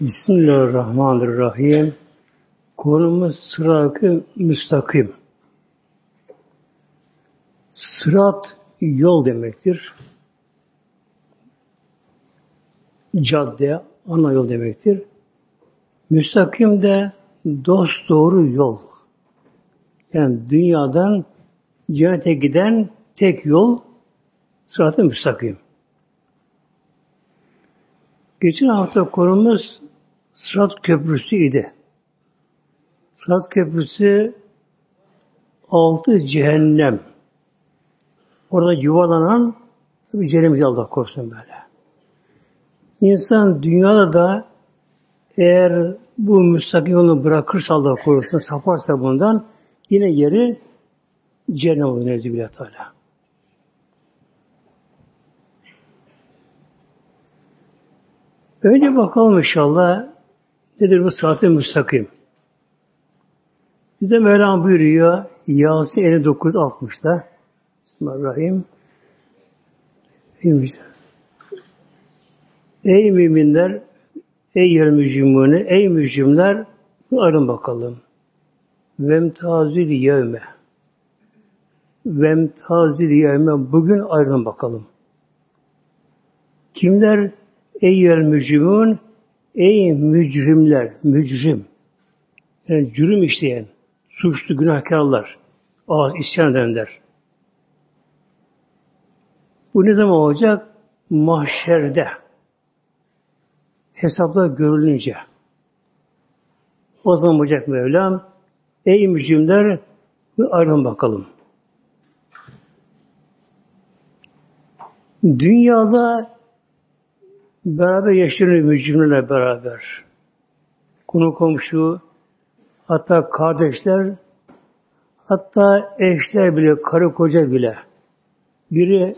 Bismillahirrahmanirrahim. Konumuz sırat-ı müstakim. Sırat yol demektir. Cadde, ana yol demektir. Müstakim de dost doğru yol. Yani dünyadan cennete giden tek yol sırat-ı müstakim. Geçen hafta konumuz Sırat Köprüsü idi. Sırat Köprüsü altı cehennem. Orada yuvalanan tabi cehennem Allah korusun böyle. İnsan dünyada da eğer bu müstakim yolunu bırakırsa Allah korusun, saparsa bundan yine yeri cehennem olur Nezbi Teala. Önce bakalım inşallah nedir bu sırat-ı müstakim. Bize Mevlam buyuruyor Yasin 59-60'da Bismillahirrahmanirrahim Ey müminler, ey yer mücrimune, ey mücrimler arın bakalım. Vemtazil yevme. Vemtazil yevme. Bugün ayrılın bakalım. Kimler Eyyel mücrimun Ey mücrimler, mücrim. Yani cürüm işleyen, suçlu günahkarlar, ağız isyan edenler. Bu ne zaman olacak? Mahşerde. Hesaplar görülünce. O zaman olacak Mevlam. Ey mücrimler, ayrılın bakalım. Dünyada beraber yaşlanıyor mücrimlerle beraber. Konu komşu, hatta kardeşler, hatta eşler bile, karı koca bile. Biri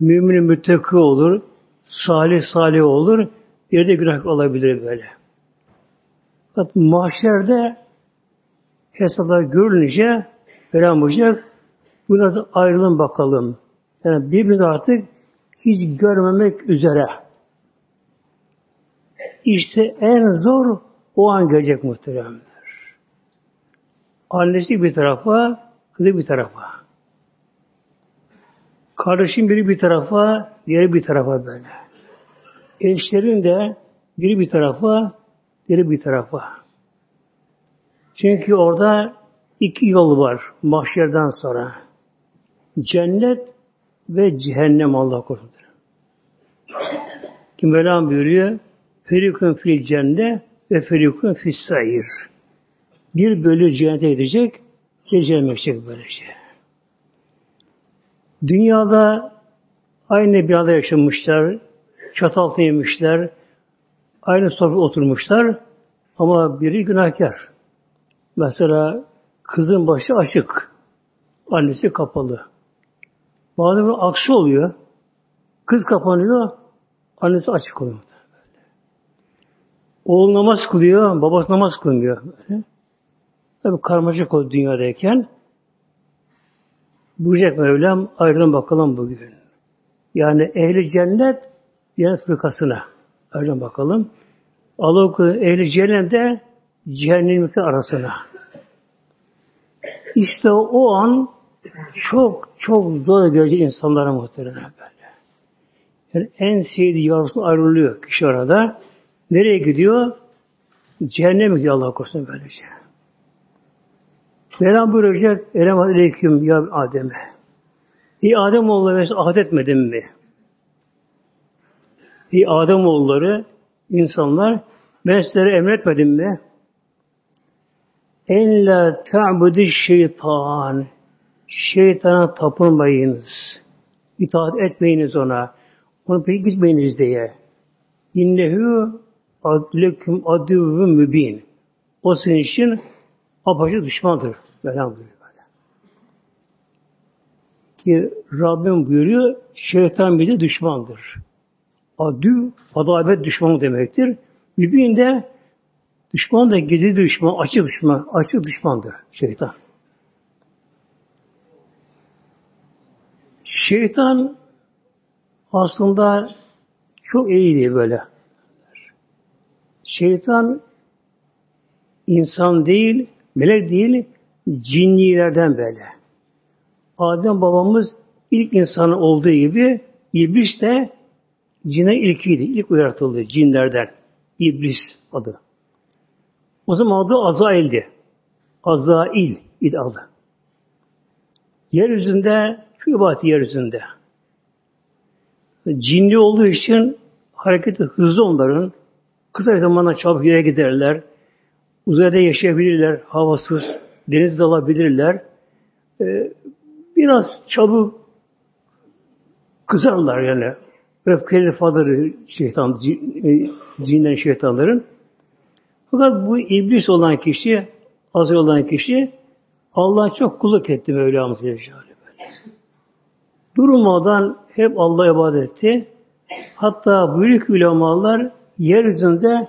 mümin müttaki olur, salih salih olur, bir de günah olabilir böyle. Fakat mahşerde hesaplar görülünce veren olacak, buna da ayrılın bakalım. Yani birbirini artık hiç görmemek üzere. İşte en zor o an gelecek muhteremler. Annesi bir tarafa, kızı bir tarafa. Kardeşin biri bir tarafa, diğeri bir tarafa böyle. Eşlerin de biri bir tarafa, diğeri bir tarafa. Çünkü orada iki yol var mahşerden sonra. Cennet ve cehennem Allah korusun. Kim Mevlam buyuruyor, Ferikun fil cennet ve ferikun fil sayır. Bir bölü cennete gidecek, bir cehenneme gidecek böylece. Dünyada aynı bir anda yaşamışlar, çatı altına yemişler, aynı sofrada oturmuşlar ama biri günahkar. Mesela kızın başı açık, annesi kapalı. Bazen aksi oluyor. Kız kapanıyor, annesi açık oluyor. Oğul namaz kılıyor, babası namaz kılmıyor. Tabi karmaşık o dünyadayken buyacak Mevlam ayrılın bakalım bugün. Yani ehli cennet cennet fırkasına ayrılın bakalım. Allah ehli cennette cehennemlikler arasına. İşte o an çok çok zor gelecek insanlara muhtemelen böyle. Yani en sevdiği yavrusu ayrılıyor kişi arada. Nereye gidiyor? Cehenneme gidiyor Allah korusun böylece. Mevlam buyuracak, Elem aleyküm ya Adem'e. İyi Adem oğulları etmedin mi? İyi Adem oğulları, insanlar, ben sizlere emretmedim mi? En la ta'budi şeytan. Şeytana tapınmayınız. İtaat etmeyiniz ona. Onu peki gitmeyiniz diye. İnnehu adleküm adüvü mübin. O senin için apaçık düşmandır. Mevlam buyuruyor böyle. Ki Rabbim buyuruyor, şeytan bir de düşmandır. Adü, adabet düşman demektir. Mübin de düşman da gizli düşman, açık düşman, açık düşmandır şeytan. Şeytan aslında çok iyiydi böyle. Şeytan insan değil, melek değil, cinnilerden böyle. Adem babamız ilk insan olduğu gibi İblis de cine ilkiydi. İlk yaratıldı cinlerden. İblis adı. O zaman adı Azail'di. Azail idi adı. Yeryüzünde, şu ibadet yeryüzünde. Cinli olduğu için hareketi hızlı onların. Kısa zamanda çabuk yere giderler. Uzayda yaşayabilirler, havasız, deniz dalabilirler. Ee, biraz çabuk kızarlar yani. Öfkeli fadarı şeytan, e, cinlerin şeytanların. Fakat bu iblis olan kişi, azı olan kişi Allah'a çok kulluk etti Mevlamız böyle. Durmadan hep Allah'a ibadet etti. Hatta büyük ulemalar yeryüzünde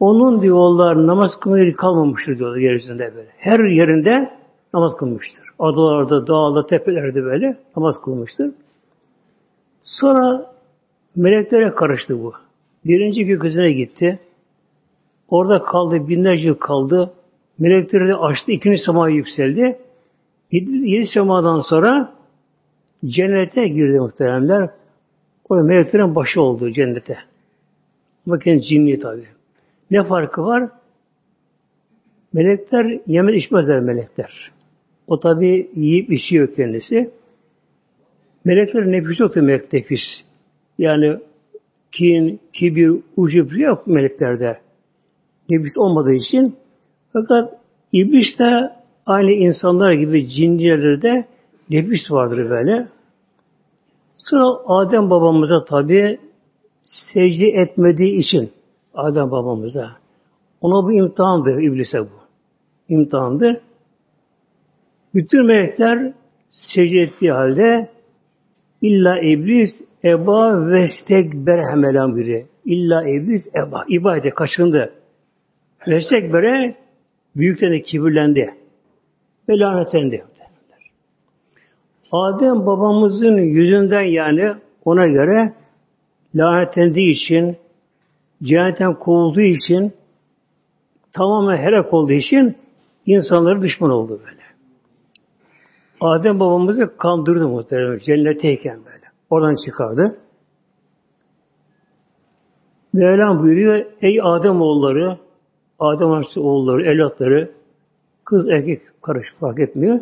onun diyorlar namaz kılmayı kalmamıştır diyorlar yeryüzünde böyle. Her yerinde namaz kılmıştır. Adalarda, dağlarda, tepelerde böyle namaz kılmıştır. Sonra meleklere karıştı bu. Birinci gökyüzüne gitti. Orada kaldı, binlerce yıl kaldı. Melekleri de açtı, ikinci semaya yükseldi. Yedi, yedi semadan sonra cennete girdi muhteremler. O meleklerin başı oldu cennete. Bakın cinni tabi. Ne farkı var? Melekler yemek içmezler melekler. O tabi yiyip içiyor kendisi. Melekler nefis yok melek nefis. Yani kin, kibir, ucub yok meleklerde. Nefis olmadığı için fakat iblis de aynı insanlar gibi cinlerde nefis vardır böyle. Sonra Adem babamıza tabi secde etmediği için Adem babamıza ona bu imtihandır iblise bu. İmtihandır. Bütün melekler secde ettiği halde illa iblis eba ve stekber hemelan biri. İlla iblis eba. ibadete kaçındı. Ve stekbere büyükten de kibirlendi. Ve lanetlendi. Adem babamızın yüzünden yani ona göre lanetlendiği için, cennetten kovulduğu için, tamamen helak olduğu için insanları düşman oldu böyle. Adem babamızı kandırdı muhtemelen cennetteyken böyle. Oradan çıkardı. Mevlam buyuruyor, ey Adem oğulları, Adem Aleyhisselam oğulları, evlatları, kız erkek karış fark etmiyor.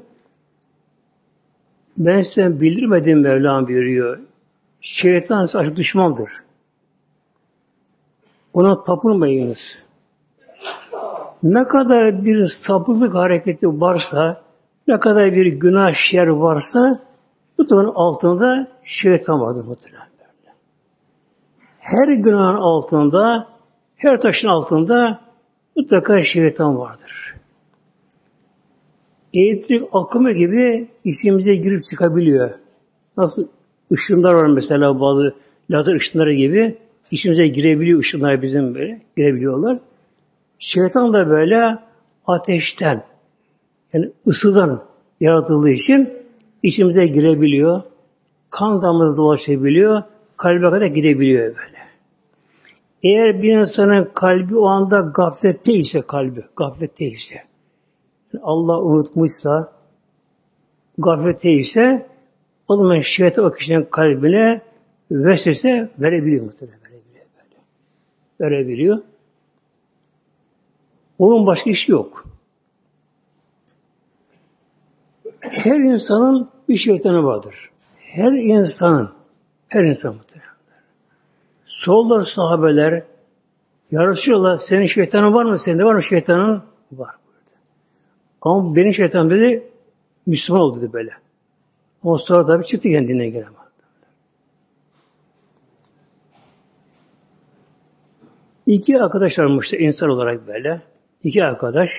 Ben size bildirmedim Mevlam buyuruyor. Şeytan size açık düşmandır. Ona tapınmayınız. Ne kadar bir sapılık hareketi varsa, ne kadar bir günah şer varsa, bu bunun altında şeytan vardır muhtemelen. Her günahın altında, her taşın altında mutlaka şeytan vardır. Elektrik akımı gibi içimize girip çıkabiliyor. Nasıl ışınlar var mesela bazı lazer ışınları gibi içimize girebiliyor ışınlar bizim böyle girebiliyorlar. Şeytan da böyle ateşten yani ısıdan yaratıldığı için içimize girebiliyor. Kan damarı dolaşabiliyor. Kalbe kadar gidebiliyor böyle. Eğer bir insanın kalbi o anda gaflette ise kalbi, gaflette ise Allah unutmuşsa gaflette ise o zaman şeytan o kişinin kalbine vesvese verebiliyor muhtemelen. Verebiliyor. Böyle. Verebiliyor. Onun başka işi yok. Her insanın bir şeytanı vardır. Her insanın, her insan muhtemelen. Sollar sahabeler yarışıyorlar. Senin şeytanın var mı? Senin var mı şeytanın? Var. Ama benim şeytanım dedi Müslüman oldu dedi böyle. O sonra tabi çıktı kendine göre. İki arkadaş varmıştı insan olarak böyle. İki arkadaş.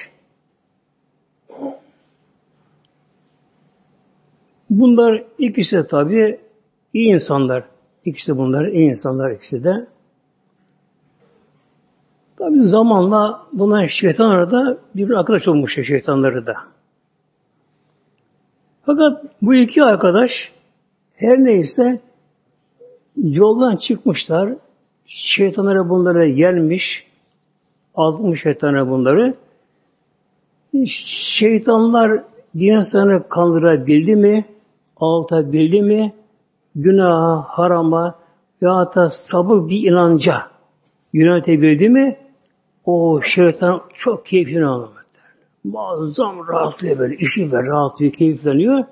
Bunlar ikisi de tabi iyi insanlar. İkisi de bunlar iyi insanlar ikisi de. Tabi zamanla bunlar şeytanlar da bir arkadaş olmuş şeytanları da. Fakat bu iki arkadaş her neyse yoldan çıkmışlar. Şeytanlara bunlara gelmiş. 60 şeytana bunları. Şeytanlar bir insanı kandırabildi mi, altabildi mi, günaha, harama ya da sabır bir inanca yönetebildi mi, o şeytan çok keyfini alır. Muazzam rahatlıyor böyle, işi böyle rahatlıyor, keyifleniyor.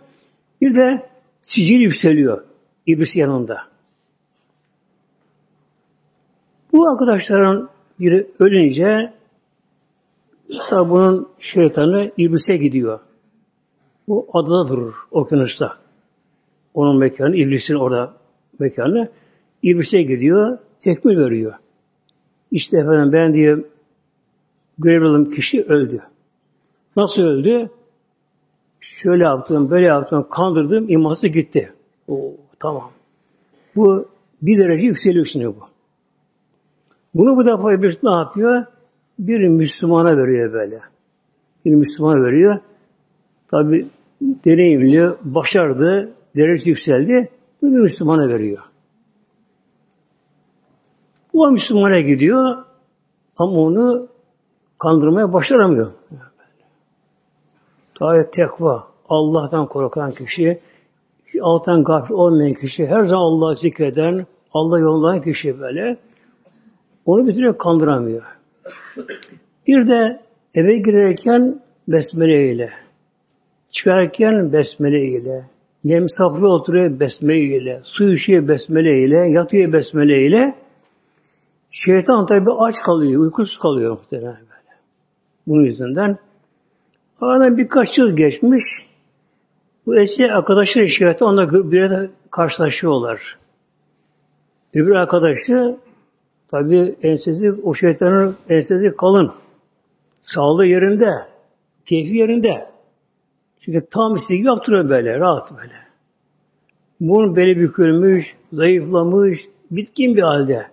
Bir de sicil yükseliyor iblis yanında. Bu arkadaşların biri ölünce tabi bunun şeytanı iblise gidiyor. Bu adada durur okyanusta. Onun mekanı, iblisin orada mekanı. İblise gidiyor, tekmil veriyor. İşte efendim ben diye görevli kişi öldü. Nasıl öldü? Şöyle yaptım, böyle yaptım, kandırdım, iması gitti. Oo, tamam. Bu bir derece yükseliyor şimdi bu. Bunu bu defa bir ne yapıyor? Bir Müslümana veriyor böyle. Bir Müslümana veriyor. Tabi deneyimli, başardı, derece yükseldi. Bir Müslümana veriyor. Bu Müslümana gidiyor ama onu kandırmaya başaramıyor. Tabi tekva, Allah'tan korkan kişi, alttan gafil olmayan kişi, her zaman Allah'ı zikreden, Allah yolundan kişi böyle, onu bir türlü kandıramıyor. Bir de eve girerken besmele ile, çıkarken besmele ile, yem safra oturuyor besmele ile, su içiyor besmele ile, yatıyor besmele ile, şeytan tabi aç kalıyor, uykusuz kalıyor muhtemelen böyle. Bunun yüzünden. Aradan birkaç yıl geçmiş, bu eski arkadaşlar şikayeti onunla bir de karşılaşıyorlar. Öbür arkadaşı tabi ensesi, o şeytanın ensesi kalın. Sağlığı yerinde, keyfi yerinde. Çünkü tam istediği gibi yaptırıyor böyle, rahat böyle. Bunun beli bükülmüş, zayıflamış, bitkin bir halde.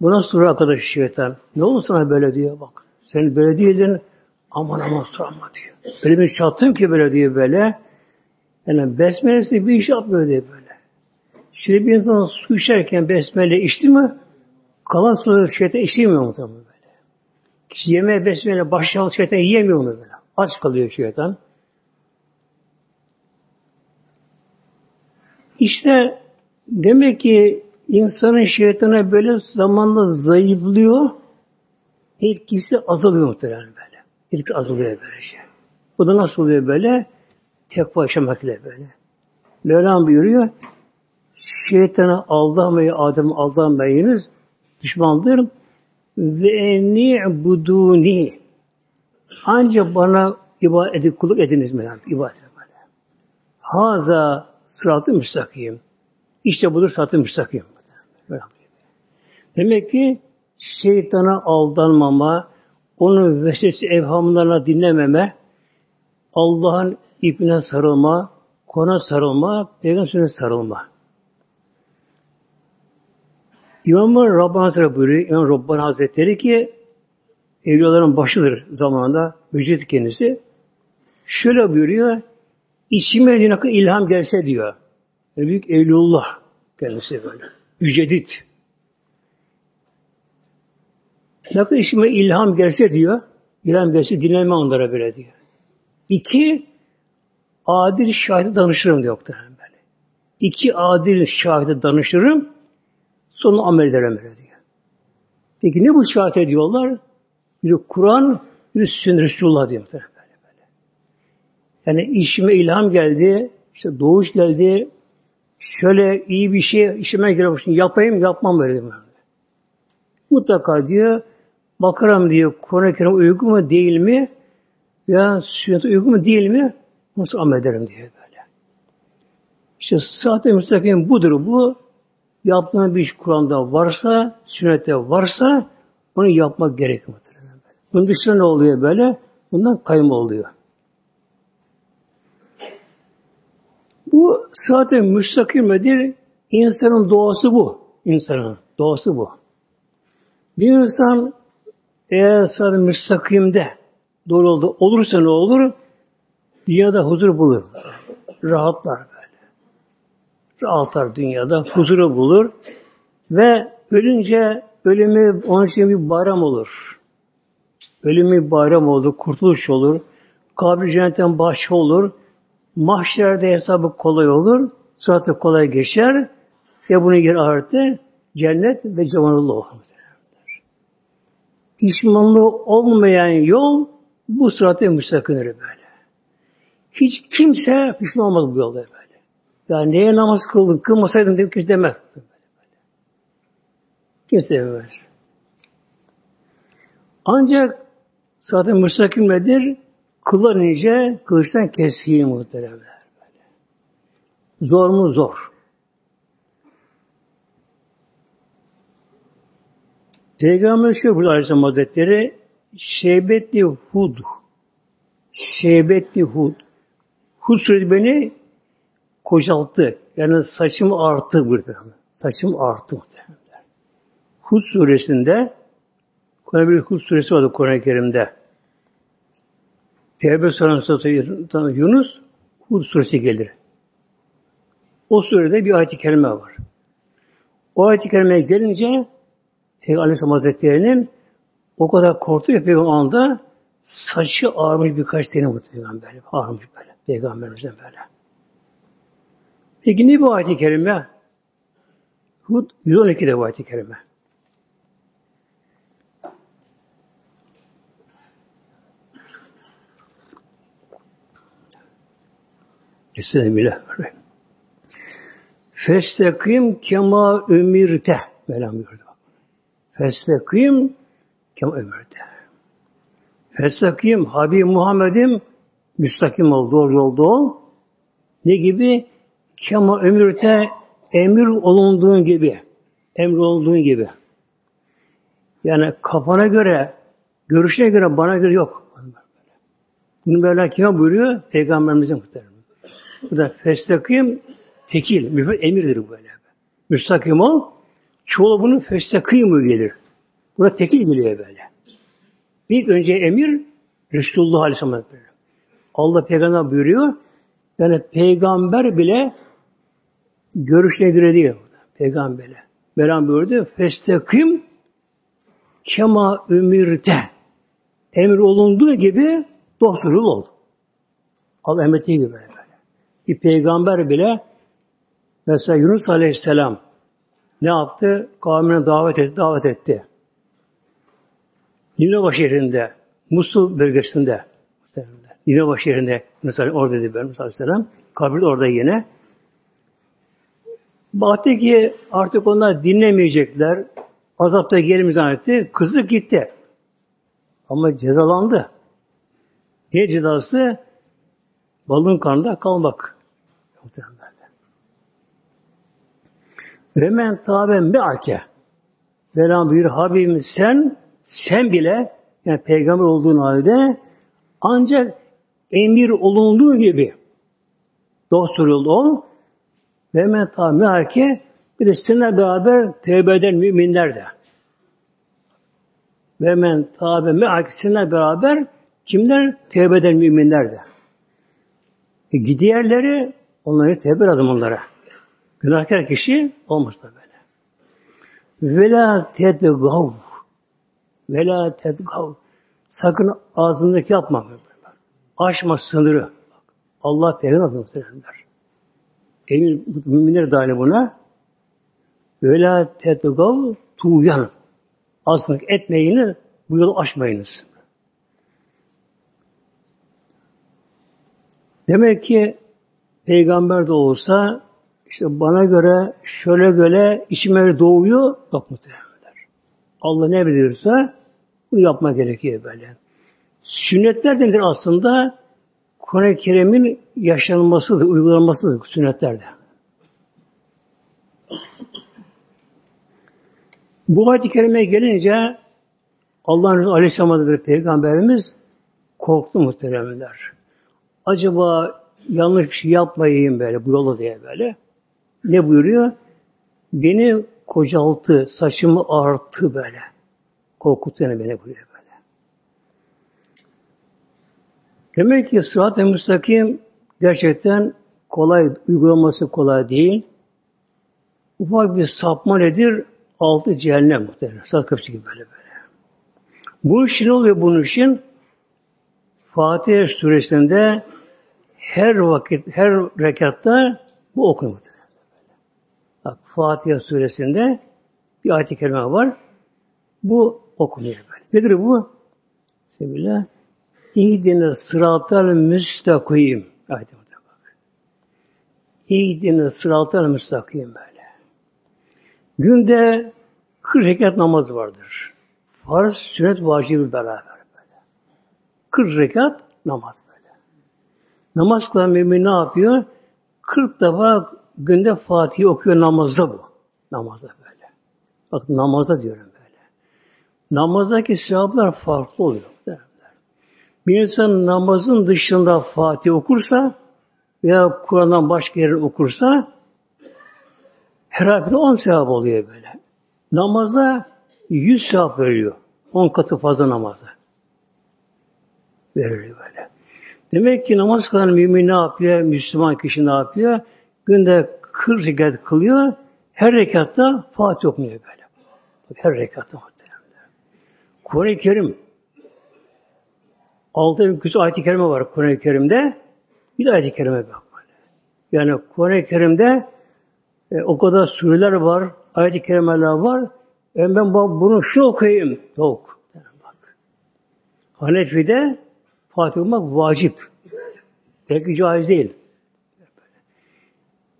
Bu nasıl arkadaş şeytan? Ne oldu sana böyle diyor bak. Sen böyle değildin, aman aman sorma diyor. Öyle bir çattım ki böyle diyor böyle. Yani besmelesi bir iş yapmıyor diye böyle. Şimdi bir insan su içerken besmele içti mi kalan suyu şeytan içemiyor mu tabi böyle. Kişi yemeğe besmele başlayalım şeytan yiyemiyor mu böyle. Aç kalıyor şeytan. İşte demek ki insanın şeytana böyle zamanla zayıflıyor, etkisi azalıyor muhtemelen böyle. Etkisi azalıyor böyle şey. Bu da nasıl oluyor böyle? Tekva yaşamak ile böyle. Mevlam buyuruyor, şeytana aldamayı, Adem'i aldamayınız, düşmandır. Ve eni buduni. Ancak bana ibadet edip kulluk ediniz Mevlam, ibadet böyle. Haza sıratı müstakim. İşte budur sıratı müstakim. Demek ki şeytana aldanmama, onun vesvese evhamlarına dinlememe, Allah'ın ipine sarılma, kona sarılma, peygamberine sarılma. İmam-ı Rabbani Hazretleri buyuruyor, İmam Rabbani Hazretleri ki evliyaların başıdır zamanında, mücadele kendisi. Şöyle buyuruyor, içime diyor, ilham gelse diyor. Yani büyük evlullah kendisi böyle. Yücedit. Ne işime ilham gelse diyor, ilham gelse dinleme onlara böyle diyor. İki, adil şahide danışırım diyor muhtemelen böyle. İki adil şahide danışırım, sonra amel ederim böyle diyor. Peki ne bu şahit ediyorlar? Biri Kur'an, biri sünnet Resulullah diyor muhtemelen böyle böyle. Yani işime ilham geldi, işte doğuş geldi, şöyle iyi bir şey işime girmişim, yapayım yapmam böyle diyor. Mutlaka diyor, bakarım diyor, Kur'an-ı Kerim uygun mu değil mi? Ya sünnete uygun mu değil mi? Nasıl amel ederim diye böyle. İşte sahte müstakim budur bu. Yaptığın bir iş Kur'an'da varsa, sünnette varsa onu yapmak gerekiyor. Bunun dışında ne oluyor böyle? Bundan kayma oluyor. Bu zaten müstakimedir. İnsanın doğası bu. İnsanın doğası bu. Bir insan eğer zaten müstakimde doğru oldu, olursa ne olur? Dünyada huzur bulur. Rahatlar böyle. Rahatlar dünyada, huzuru bulur. Ve ölünce ölümü onun için bir bayram olur. ölümü bayram olur, kurtuluş olur, kabri cennetten bahçe olur, mahşerde hesabı kolay olur, sıratı kolay geçer ve bunu geri artı cennet ve cemalullah olur. Pişmanlığı olmayan yol bu sıratı müstakimdir böyle. Hiç kimse pişman olmaz bu yolda böyle. Yani neye namaz kıldın, kılmasaydın demek ki demez. Kimse demez. Ancak zaten müstakim nedir? Kıllar ince, kılıçtan kesiyor muhteremler. Böyle. Zor mu? Zor. Peygamber şu burada Aleyhisselam Hazretleri Şeybetli Hud Şeybetli Hud Hud suresi beni kocalttı. Yani saçım arttı burada. Saçım arttı muhtemelen. Hud suresinde Kur'an bir Hud suresi vardı Kur'an-ı Kerim'de. Tevbe sonrası Yunus Hud suresi gelir. O surede bir ayet-i kerime var. O ayet-i kerimeye gelince Peygamber Aleyhisselam Hazretleri'nin o kadar korktu ki Peygamber anda saçı ağarmış birkaç tane bu Peygamber. Ağarmış böyle. Peygamberimizden böyle. Peki ne bu ayet-i kerime? Hud 112'de bu ayet-i kerime. Bismillahirrahmanirrahim. Festekim kema ümirte. Mevlam buyurdu. Festekim kema ümirte. Festekim Habib Muhammed'im müstakim ol, doğru yolda ol. Ne gibi? Kema ömürte emir olunduğun gibi. Emir olduğun gibi. Yani kafana göre, görüşüne göre, bana göre yok. Bunu böyle kime buyuruyor? Peygamberimize muhtemelen. Bu da festakim tekil, müfred emirdir böyle. Müstakim ol, çoğu bunun festakim gelir. Buna tekil geliyor böyle. Bir önce emir Resulullah Aleyhisselam Allah peygamber buyuruyor. Yani peygamber bile görüşüne göre değil. Peygamberle. Mevlam buyurdu. Festakim kema ümirte. Emir olunduğu gibi dost ol. Allah emrettiği gibi böyle. Bir peygamber bile mesela Yunus Aleyhisselam ne yaptı? Kavmine davet etti, davet etti. Ninova şehrinde, Musul bölgesinde, Ninova şehrinde, mesela orada dedi Yunus Aleyhisselam, kabir orada yine. Baktı ki artık onlar dinlemeyecekler, azapta gelimi zannetti, kızı gitti. Ama cezalandı. Ne cezası? Balığın karnında kalmak. Muhtemelen Ve men tabe me'ake. Velam buyur Habibim sen, sen bile yani peygamber olduğun halde ancak emir olunduğu gibi dost ol ve men tabe me'ake bir de seninle beraber tevbe eden müminler de. Ve men tabe me'ake seninle beraber kimler? Tevbe eden müminler de. E, diğerleri onları tevbe lazım onlara. Günahkar kişi olmaz da böyle. Vela tedgav. Vela tedgav. Sakın ağzındaki yapma. Aşma sınırı. Allah peygamber muhtemelenler. Emir müminler dahil buna. Vela tedgav tuğyan. Azlık etmeyini bu yolu aşmayınız. Demek ki peygamber de olsa işte bana göre şöyle göre içime doğuyor yok muhtemelenler. Allah ne biliyorsa bunu yapma gerekiyor böyle. Sünnetler denir aslında Kur'an-ı Kerim'in yaşanmasıdır, uygulanmasıdır sünnetlerde. Bu ayet-i kerime gelince Allah'ın Resulü Aleyhisselam Peygamberimiz korktu muhteremler. Acaba yanlış bir şey yapmayayım böyle bu yola diye böyle. Ne buyuruyor? Beni kocaltı, saçımı arttı böyle. Korkuttu yani beni buyuruyor böyle. Demek ki sıhhat-ı müstakim gerçekten kolay, uygulaması kolay değil. Ufak bir sapma nedir? Altı cehennem muhtemelen. Saat kapısı gibi böyle böyle. Bu için oluyor bunun için? Fatiha suresinde her vakit, her rekatta bu okunuyor. Bak Fatiha suresinde bir ayet-i kerime var. Bu okunuyor böyle. Nedir bu? Bismillah. İhdine sıratal müstakim. Ayet bak. İhdine sıratal müstakim böyle. Günde 40 rekat namaz vardır. Farz, sünnet, vacibi beraber böyle. 40 rekat namaz böyle. Namaz kılan mümin ne yapıyor? 40 defa günde Fatih okuyor namazda bu. Namazda böyle. Bak namaza diyorum böyle. Namazdaki sevaplar farklı oluyor. Bir insan namazın dışında Fatih okursa veya Kur'an'dan başka yer okursa her harfinde on sevap oluyor böyle. Namazda yüz sevap veriyor. On katı fazla namazda. Veriliyor böyle. Demek ki namaz kılan mümin ne yapıyor? Müslüman kişi ne yapıyor? Günde 40 rekat kılıyor. Her rekatta Fatih okunuyor böyle. Her rekatta muhtemelen. Kur'an-ı Kerim altı bin küsur ayet-i kerime var Kur'an-ı Kerim'de. Bir de ayet-i kerime bak. Yani Kur'an-ı Kerim'de e, o kadar sureler var, ayet-i kerimeler var. E ben bunu şu okuyayım. Yok. Bak. Hanefi'de Fatih okumak vacip. Peki caiz değil.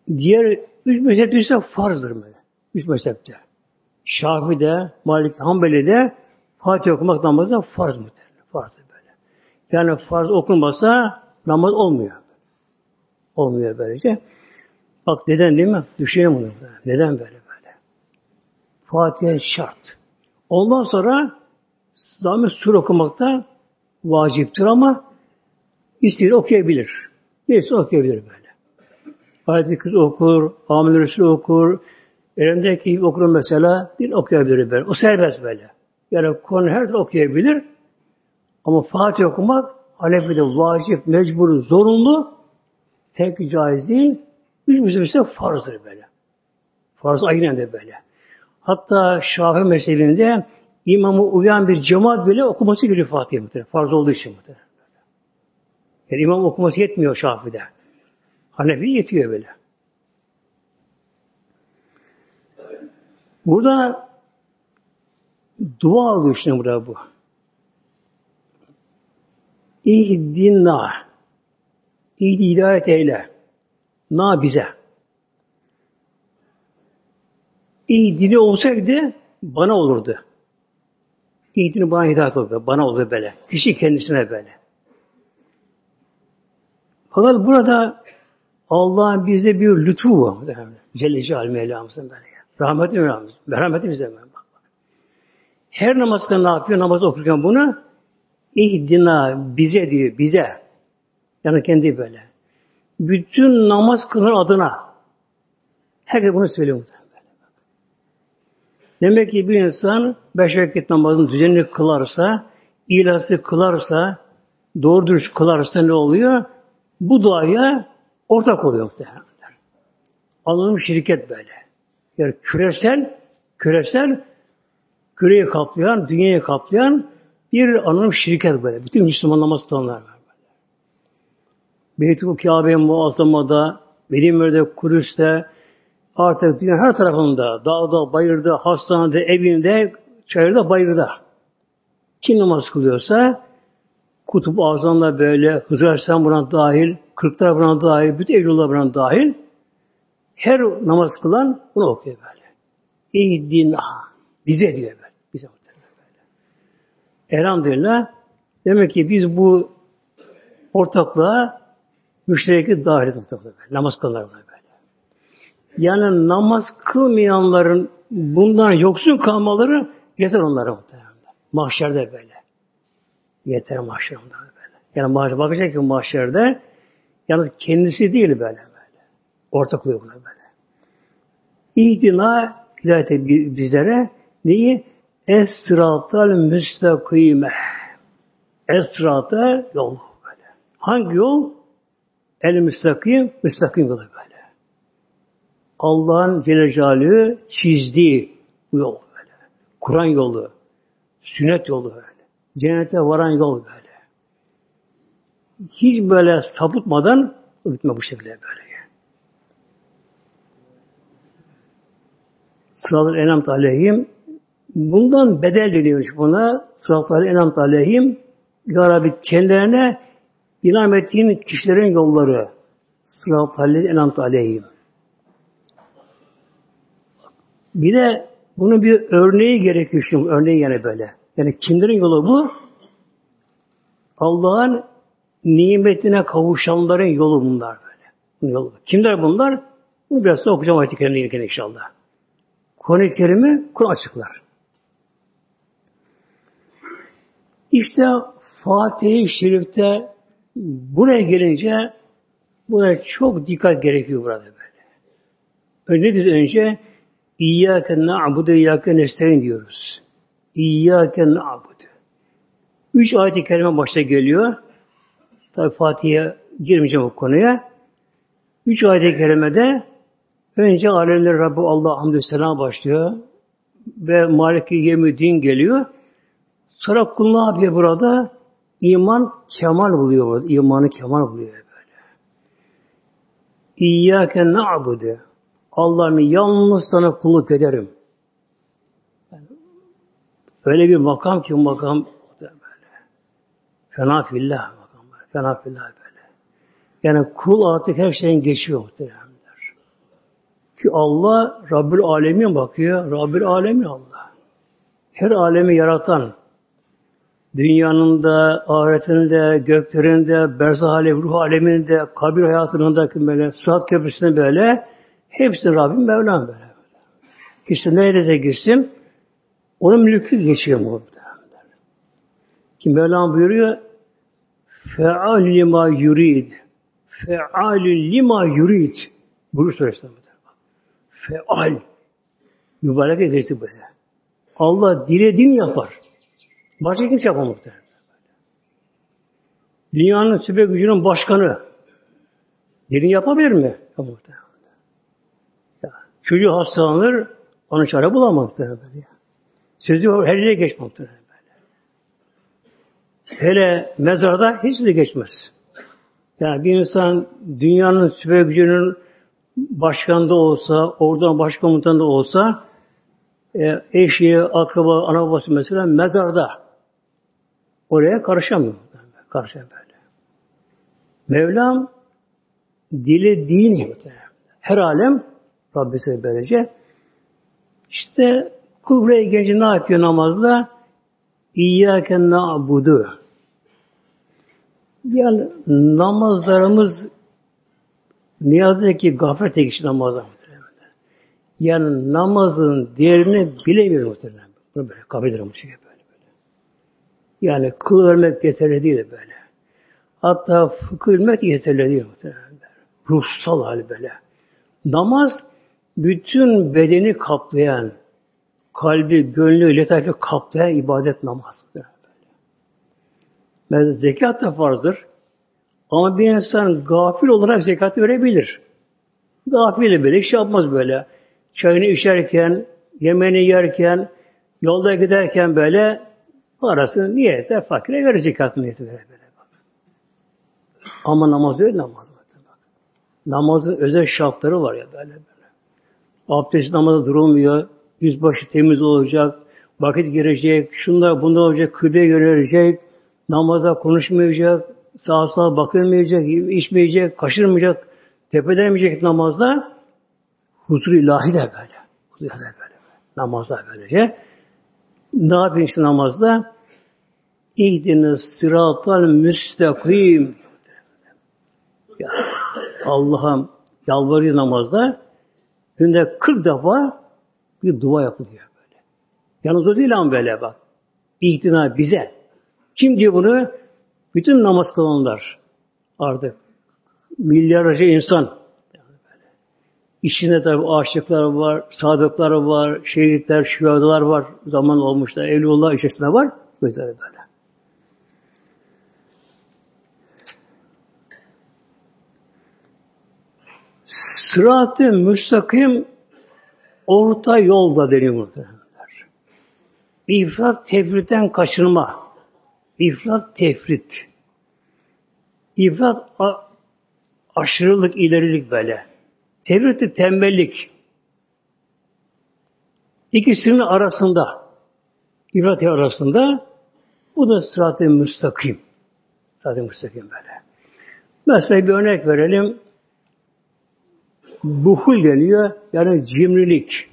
Diğer üç mezhep ise farzdır böyle. Üç mezhepte. Şafi'de, Malik, Hanbeli'de Fatih okumak namazda farz mıdır? Farzdır böyle. Yani farz okunmasa namaz olmuyor. Olmuyor böylece. Bak neden değil mi? Düşünelim bunu. Neden böyle böyle? Fatiha şart. Ondan sonra Zahmet sur okumakta vaciptir ama istediği okuyabilir. Neyse okuyabilir böyle. Ayet-i okur, Amil Resul okur, elimdeki gibi okur mesela, din okuyabilir böyle. O serbest böyle. Yani konu her türlü okuyabilir. Ama Fatih okumak Hanefi'de vacip, mecbur, zorunlu, tek caiz değil, üç müzim ise farzdır böyle. Farz aynen de böyle. Hatta Şafii mezhebinde imamı uyan bir cemaat bile okuması gerekiyor Fatih'e muhtemelen. Farz olduğu için muhtemelen. Yani imam okuması yetmiyor Şafii'de. Hanefi yetiyor böyle. Burada dua şimdi burada bu. İhdina. İhdi hidayet eyle. Na bize. İhdini olsaydı bana olurdu. İhdini bana hidayet olurdu. Bana olurdu böyle. Kişi kendisine böyle. Fakat burada Allah'ın bize bir lütfu var. Celle Celaluhu Mevlamızın böyle. Rahmeti Mevlamız. Merhameti bize. Bak. Her namazda ne yapıyor? Namaz okurken bunu ihdina bize diyor. Bize. Yani kendi böyle. Bütün namaz kılır adına. Herkes bunu söylüyor. Demek ki bir insan beş vakit namazın düzenli kılarsa, ilası kılarsa, doğru dürüst kılarsa ne oluyor? Bu duaya ortak oluyor muhtemelen. Anlamı şirket böyle. Yani küresel, küresel, küreyi kaplayan, dünyayı kaplayan bir anlam şirket böyle. Bütün Müslüman namaz kılanlar var. Beytül Kabe muazzamada, Medine'de, Kudüs'te, artık dünya her tarafında, dağda, bayırda, hastanede, evinde, çayırda, bayırda. Kim namaz kılıyorsa, Kutup Azam'la böyle, Hızır Aleyhisselam buna dahil, Kırklar buna dahil, bütün Evlullah buna dahil, her namaz kılan bunu okuyor böyle. İhdina. Bize diyor böyle. Bize böyle. Elhamdülillah. Demek ki biz bu ortaklığa müştereki dahiliz mutlaka. Namaz kılanlar böyle. Yani namaz kılmayanların bundan yoksun kalmaları yeter onlara muhtemelen. Mahşerde böyle. Yeter mahşerde böyle. Yani mahşer, bakacak ki mahşerde yalnız kendisi değil böyle böyle. Ortak oluyor buna böyle. İhdina hidayet bizlere neyi? Es-sıratal müstakime. Es-sırata yol böyle. Hangi yol? El müstakim, müstakim yolu böyle. Allah'ın Celle çizdiği yol böyle. Kur'an yolu, sünnet yolu böyle. Cennete varan yol böyle. Hiç böyle sapıtmadan gitme bu şekilde böyle. Sıralı enam aleyhim bundan bedel deniyormuş buna. Sıralı enam aleyhim Ya Rabbi kendilerine inam ettiğin kişilerin yolları. Sıralı enam aleyhim. Bir de bunun bir örneği gerekiyor şimdi. Örneği yani böyle. Yani kimlerin yolu bu? Allah'ın nimetine kavuşanların yolu bunlar böyle. Bunun yolu. Kimler bunlar? Bunu biraz sonra okuyacağım ayet-i kerimde inşallah. Kur'an-ı Kerim'i Kur'an açıklar. İşte Fatih-i Şerif'te buraya gelince buna çok dikkat gerekiyor burada böyle. Önce önce İyyâke na'budu İyyâke nestaîn diyoruz. İyyâke na'budu. Üç ayet-i kerime başta geliyor. Tabi Fatih'e girmeyeceğim o konuya. Üç ayet-i kerimede önce alemler Rabbi Allah hamdü selam başlıyor. Ve Maliki din geliyor. Sonra kul ne yapıyor burada? İman kemal buluyor burada. İmanı kemal buluyor böyle. İyyâke na'budu. Allah'ım yalnız sana kulluk ederim. Öyle bir makam ki makam böyle. Fena fillah makam böyle. Fena fillah böyle. Yani kul artık her şeyin geçiyor muhtemelenler. Ki Allah Rabbül Alemin bakıyor. Rabbül Alemin Allah. Her alemi yaratan, dünyanın da, ahiretinin de, göklerin de, berzah alemi, ruh aleminin de, kabir hayatının da böyle, saat köprüsünde böyle Hepsi Rabbim Mevlam böyle. Kişi nerede gitsin onun mülkü geçiyor muhtemelen. Ki Mevlam buyuruyor feal lima yurid feal lima yurid buyur suresinde feal mübarek edilsi böyle. Allah dilediğini yapar. Başka kimse yapamaz muhtemelen. Dünyanın süper gücünün başkanı. Dilini yapabilir mi? Yapamaz. Çocuğu hastalanır, ona çare bulamam böyle. Sözü her yere böyle. Hele mezarda hiç de geçmez. Yani bir insan dünyanın süper gücünün başkanında olsa, oradan başkomutanında olsa, e, eşi, akraba, ana babası mesela mezarda oraya karışamıyor. Karışamıyor böyle. Mevlam dili dini her alem Rabbisi böylece. İşte kul buraya gelince ne yapıyor namazda? İyyâke na'budu. Yani namazlarımız ne yazık ki gaflet ekşi namazlar muhtemelen. Yani namazın değerini bilemiyor muhtemelen. Bunu böyle kabul bu şey böyle böyle. Yani kıl vermek yeterli değil böyle. Hatta fıkıh bilmek yeterli değil muhtemelen. Ruhsal hali böyle. Namaz bütün bedeni kaplayan, kalbi, gönlü, letafi kaplayan ibadet namazıdır. Mesela zekat da farzdır. Ama bir insan gafil olarak zekatı verebilir. Gafil böyle iş yapmaz böyle. Çayını içerken, yemeğini yerken, yolda giderken böyle parasını niyete fakire verir zekatını niyeti verir böyle. Ama namaz öyle namaz. Namazın özel şartları var ya böyle böyle. Abdest namazda durulmuyor. Yüzbaşı temiz olacak. Vakit girecek. Şunlar bunda olacak. Kıbleye yönelecek. Namaza konuşmayacak. Sağa sola bakılmayacak. içmeyecek. Kaşırmayacak. Tepedenemeyecek namazda. Huzur ilahi de böyle. Huzur ilahi de böyle. Namazda böylece. Ne yapayım işte namazda? İhdiniz sıratal müstakim. Ya, Allah'ım yalvarıyor namazda. Günde 40 defa bir dua yapılıyor böyle. Yalnız o değil ama böyle bak. Bir iktina bize. Kim diyor bunu? Bütün namaz kılanlar. Artık milyarlarca insan. İçinde tabi aşıklar var, sadıklar var, şehitler, şühadalar var. Zaman olmuşlar. Evlullah içerisinde var. Böyle böyle. Sırat-ı müstakim orta yolda deniyor muhtemelenler. İfrat tefritten kaçırma. İfrat, tefrit. İfrat aşırılık, ilerilik böyle. Tefrit tembellik. İkisinin arasında, İfrat arasında bu da sırat-ı müstakim. Sırat-ı müstakim böyle. Mesela bir örnek verelim. Buhul deniyor, yani cimrilik.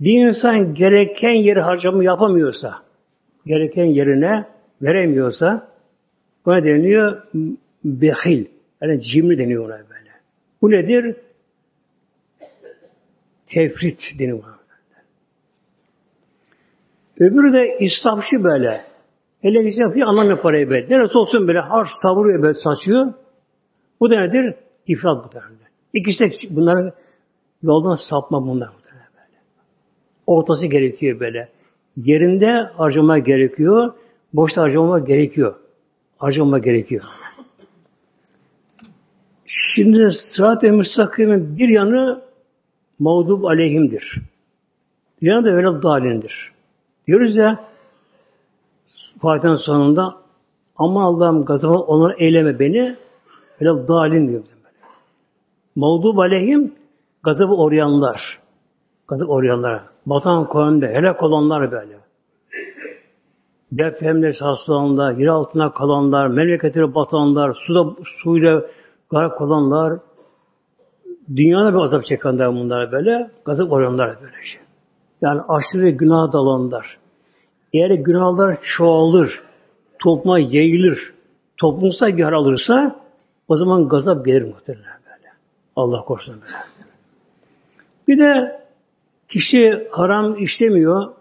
Bir insan gereken yeri harcama yapamıyorsa, gereken yerine veremiyorsa, buna deniyor behil. Yani cimri deniyor ona böyle. Bu nedir? Tefrit deniyor buna. Öbürü de israfçı böyle. Hele gitsin yapıyor, anlamıyor parayı böyle. Neresi olsun böyle harç savuruyor böyle saçıyor. Bu da nedir? İfrat bu da. İkisi de bunların yoldan sapma bunlar. Böyle. Ortası gerekiyor böyle. Yerinde harcama gerekiyor. Boşta harcama gerekiyor. Harcama gerekiyor. Şimdi sırat-ı müstakimin bir yanı mağdub aleyhimdir. Bir yanı da veled dalindir. Diyoruz ya Fatiha'nın sonunda ama Allah'ım gazabı onları eyleme beni veled dalin diyor. Mağdub aleyhim gazabı uğrayanlar. Gazabı uğrayanlar. Batan kavimde helak olanlar böyle. Depremde sarsılanlar, yer altına kalanlar, memleketleri batanlar, suda suyla garip olanlar, dünyada bir azap çekenler bunlar böyle, gazap uğrayanlar böyle şey. Yani aşırı günah dalanlar. Eğer günahlar çoğalır, topluma yayılır, toplumsal bir hal alırsa o zaman gazap gelir muhtemelen. Allah korusun böyle. Bir de kişi haram işlemiyor,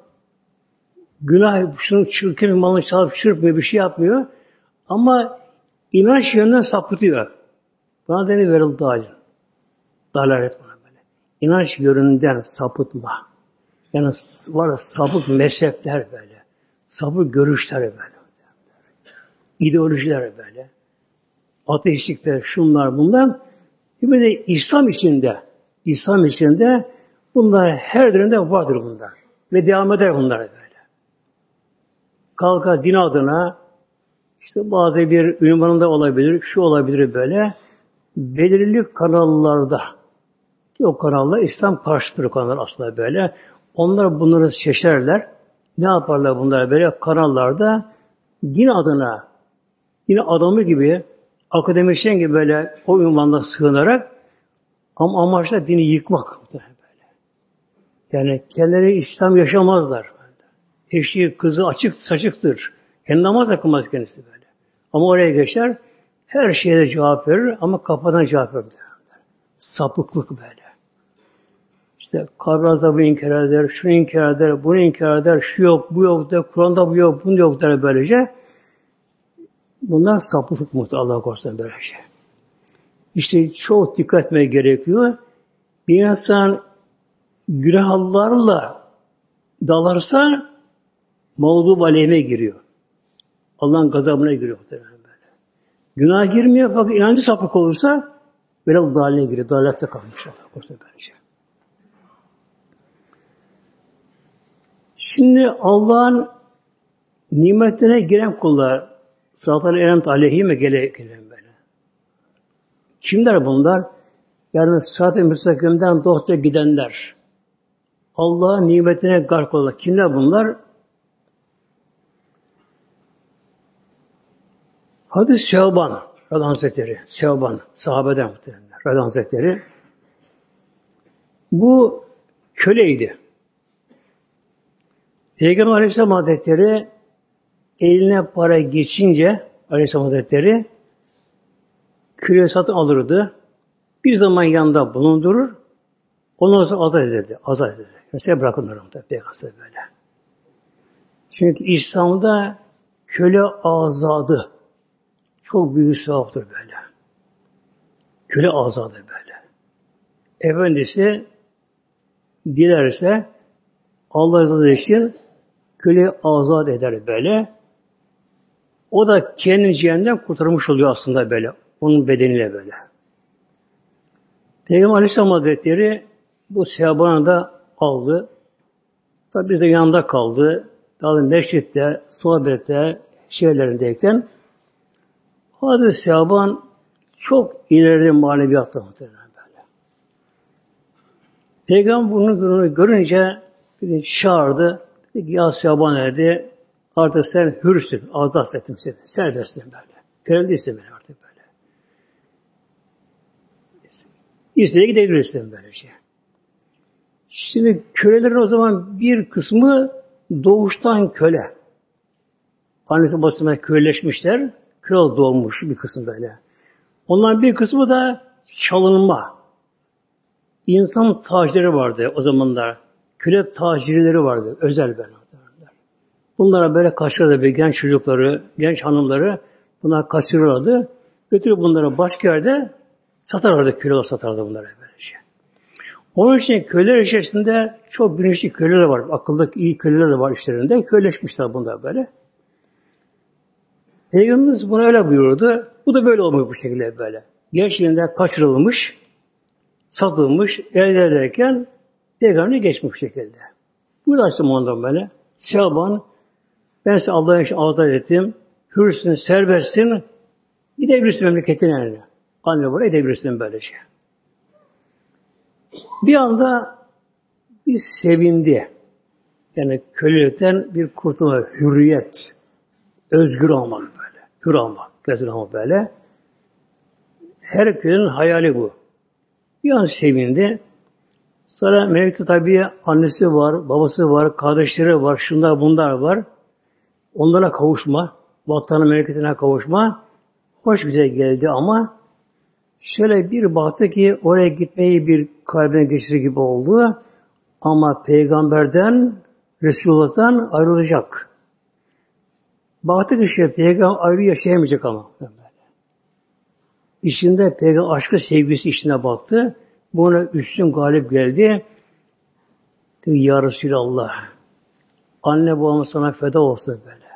günah, şunun çirkin malını çalıp çırpmıyor, bir şey yapmıyor. Ama inanç yönünden sapıtıyor. Buna deni verildi dalil. Dalalet buna böyle. İnanç yönünden sapıtma. Yani var sapık mezhepler böyle. Sapık görüşler böyle. İdeolojiler böyle. Ateistlikler, şunlar bunlar. Bir de İslam içinde, İslam içinde bunlar her dönemde vardır bunlar. Ve devam eder bunlar böyle. Kalka din adına işte bazı bir ünvanında olabilir, şu olabilir böyle. Belirli kanallarda ki o kanallar İslam karşıtır kanallar aslında böyle. Onlar bunları seçerler. Ne yaparlar bunlar böyle kanallarda din adına yine adamı gibi akademisyen gibi böyle o ünvanla sığınarak ama amaçla dini yıkmak böyle. Yani kendileri İslam yaşamazlar. Eşi, kızı açık, saçıktır. Kendi namaz da kılmaz kendisi böyle. Ama oraya geçer, her şeye cevap verir ama kafadan cevap verir. Sapıklık böyle. İşte kabir azabı inkar eder, şunu inkar eder, bunu inkar eder, şu yok, bu yok der, Kur'an'da bu yok, bunu yok der böylece. Bunlar sapıklık muhtemelen Allah korusun böyle şey. İşte çok dikkat etmeye gerekiyor. Bir insan günahlarla dalarsa mağdub aleyhine giriyor. Allah'ın gazabına giriyor böyle. Günah girmiyor fakat inancı sapık olursa böyle daline giriyor. Dalette kalmış Allah korusun böyle şey. Şimdi Allah'ın nimetine giren kullar Sırat-ı Eremt aleyhime gele, gelen böyle. Kimler bunlar? Yani sırat-ı müstakimden dostça gidenler. Allah'ın nimetine gark olan. Kimler bunlar? Hadis Şaban Radhan Hazretleri, Şaban, sahabeden muhtemelen, Radhan Hazretleri. Bu köleydi. Peygamber Aleyhisselam Hazretleri eline para geçince Aleyhisselam Hazretleri küre satın alırdı. Bir zaman yanında bulundurur. Ondan sonra azat ederdi. Azat ederdi. Mesela bırakırlar onu Peygamber böyle. Çünkü İslam'da köle azadı çok büyük sevaptır böyle. Köle azadı böyle. Efendisi dilerse Allah rızası için köle azat eder böyle. O da kendi cehennemden kurtarmış oluyor aslında böyle. Onun bedeniyle böyle. Peygamber Aleyhisselam Hazretleri bu sevabını da aldı. Tabi biz de yanında kaldı. Daha da meşritte, sohbette, şehirlerindeyken Hazreti Şaban çok ileri maneviyatta muhtemelen böyle. Peygamber bunu görünce çağırdı. Dedi ki ya Şaban dedi artık sen hürsün. Azat ettim seni. Serbestsin böyle. Kölen değilsin böyle artık böyle. İstediğe gidebilirsin böylece. Şey. Şimdi kölelerin o zaman bir kısmı doğuştan köle. Annesi babasına köleleşmişler. Köle doğmuş bir kısım böyle. Onların bir kısmı da çalınma. İnsan tacirleri vardı o zamanlar. Köle tacirleri vardı. Özel ben. Bunlara böyle kaçırırdı bir genç çocukları, genç hanımları bunlar kaçırırlardı. Götürüp bunları başka yerde satarlardı, köle satardı bunlara böylece. Onun için köleler içerisinde çok bilinçli köleler var. Akıllı iyi köleler de var işlerinde. Köleleşmişler bunlar böyle. Peygamberimiz buna öyle buyurdu. Bu da böyle olmuyor bu şekilde böyle. Gençliğinde kaçırılmış, satılmış, elde ederken Peygamber'e geçmiş bu şekilde. Burada açtım ondan böyle. Şaban, ben size Allah'a için azat ettim. Hürsün, serbestsin. Gidebilirsin memleketine yani. Anne buraya gidebilirsin böylece. Bir anda bir sevindi. Yani kölelikten bir kurtulma, hürriyet, özgür olmak böyle. Hür olmak, özgür olmak böyle. Her köyün hayali bu. Bir an sevindi. Sonra Melek'te tabii annesi var, babası var, kardeşleri var, şunlar bunlar var. Onlara kavuşma, vatanı memleketine kavuşma hoş güzel geldi ama şöyle bir baktı ki oraya gitmeyi bir kalbine geçirir gibi oldu. Ama peygamberden, Resulullah'tan ayrılacak. Baktı ki şey, peygamber ayrı yaşayamayacak ama. İçinde peygamber aşkı sevgisi içine baktı. Buna üstün galip geldi. Ya Resulallah, anne babam sana feda olsun böyle.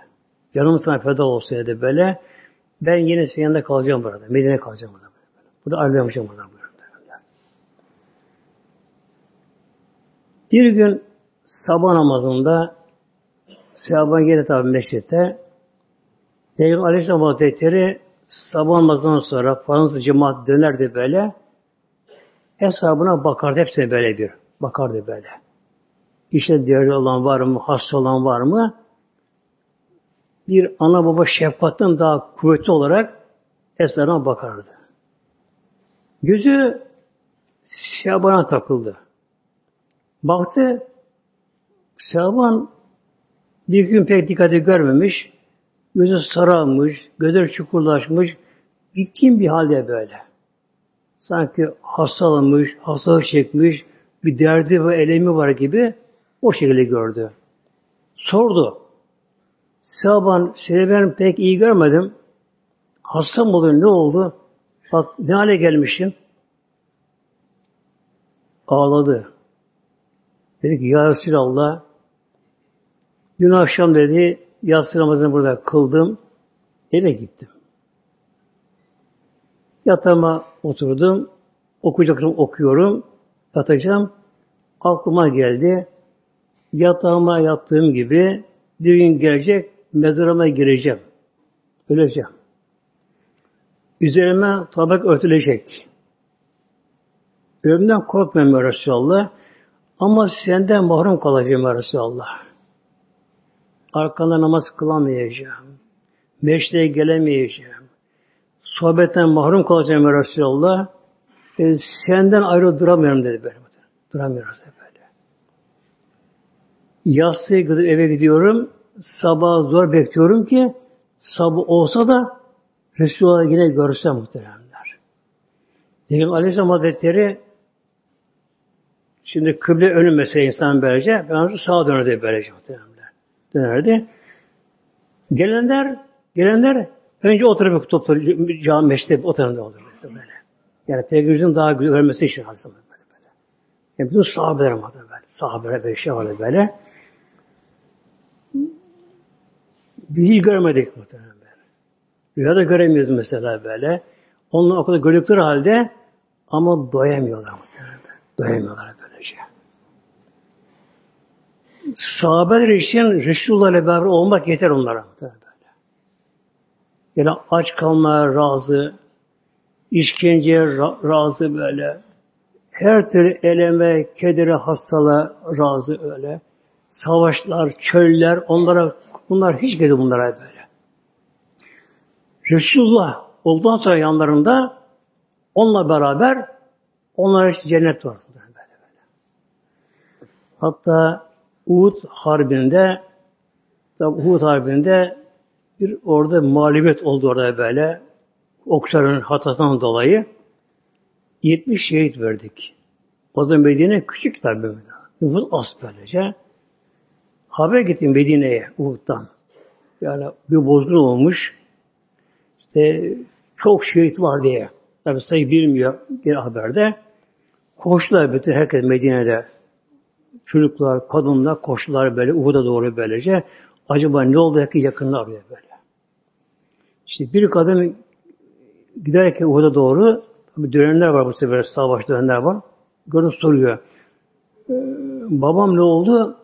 Canım sana feda olsaydı böyle, ben yine senin yanında kalacağım burada. Medine kalacağım burada. Böyle. Burada ayrılamayacağım burada. Buyurdu. Bir gün sabah namazında sahaben geldi tabi meşritte. Peygamber Aleyhisselam Hazretleri sabah namazından sonra farz cemaat dönerdi böyle. Hesabına bakardı hepsine böyle bir. Bakardı böyle. İşte değerli olan var mı, hasta olan var mı? bir ana baba şefkatten daha kuvvetli olarak esrarına bakardı. Gözü Şaban'a takıldı. Baktı, Şaban bir gün pek dikkati görmemiş, gözü sararmış, gözleri çukurlaşmış, bitkin bir halde böyle. Sanki hastalanmış, hastalık çekmiş, bir derdi ve elemi var gibi o şekilde gördü. Sordu. Sahaban seni ben pek iyi görmedim. Hasta mı oldun? Ne oldu? Bak ne hale gelmişsin? Ağladı. Dedi ki Ya Resulallah dün akşam dedi yatsı namazını burada kıldım. Eve gittim. Yatağıma oturdum. Okuyacaklarımı okuyorum. Yatacağım. Aklıma geldi. Yatağıma yattığım gibi bir gün gelecek mezarıma gireceğim. Öleceğim. Üzerime tabak örtülecek. Ölümden korkmuyorum ya Resulallah. Ama senden mahrum kalacağım ya Resulallah. Arkanda namaz kılamayacağım. Meşreye gelemeyeceğim. Sohbetten mahrum kalacağım ya Resulallah. E, senden ayrı duramıyorum dedi böyle. Duramıyoruz böyle. Yatsıya gidip eve gidiyorum sabah zor bekliyorum ki sabah olsa da Resulullah yine görse muhteremler. Peygamber Aleyhisselam Hazretleri şimdi kıble önü mesela insan böylece ben sağa dönerdi böylece muhteremler. Dönerdi. Gelenler gelenler önce o tarafa cami meşte o tarafta olur böyle. Yani peygamberimizin daha güzel görmesi için Aleyhisselam böyle böyle. Yani bütün sahabeler böyle. Sahabeler böyle şey vardı böyle. Bizi görmedik muhtemelen böyle. Rüyada göremiyoruz mesela böyle. Onlar o kadar gördükleri halde ama doyamıyorlar muhtemelen. Doyamıyorlar böylece. Şey. Sahabeler için Resulullah ile beraber olmak yeter onlara muhtemelen böyle. Yani aç kalmaya razı, işkenceye ra- razı böyle. Her türlü eleme, kedere, hastalığa razı öyle. Savaşlar, çöller, onlara bunlar hiç geldi bunlara böyle. Resulullah olduktan sonra yanlarında onunla beraber onlara cennet var. Böyle böyle. Hatta Uhud Harbi'nde tabi Uhud Harbi'nde bir orada mağlubiyet oldu orada böyle. Okçuların hatasından dolayı 70 şehit verdik. O zaman Medine küçük tabi. Nüfus az böylece. Haber gittim Medine'ye Uhud'dan. Yani bir bozgun olmuş. İşte çok şehit var diye. Tabi sayı bilmiyor bir haberde. Koştular bütün herkes Medine'de. Çocuklar, kadınlar koştular böyle Uhud'a doğru böylece. Acaba ne oldu ki yakınlar arıyor böyle. İşte bir kadın giderken Uhud'a doğru tabi dönenler var bu sefer savaş dönenler var. Görüp soruyor. Ee, babam ne oldu?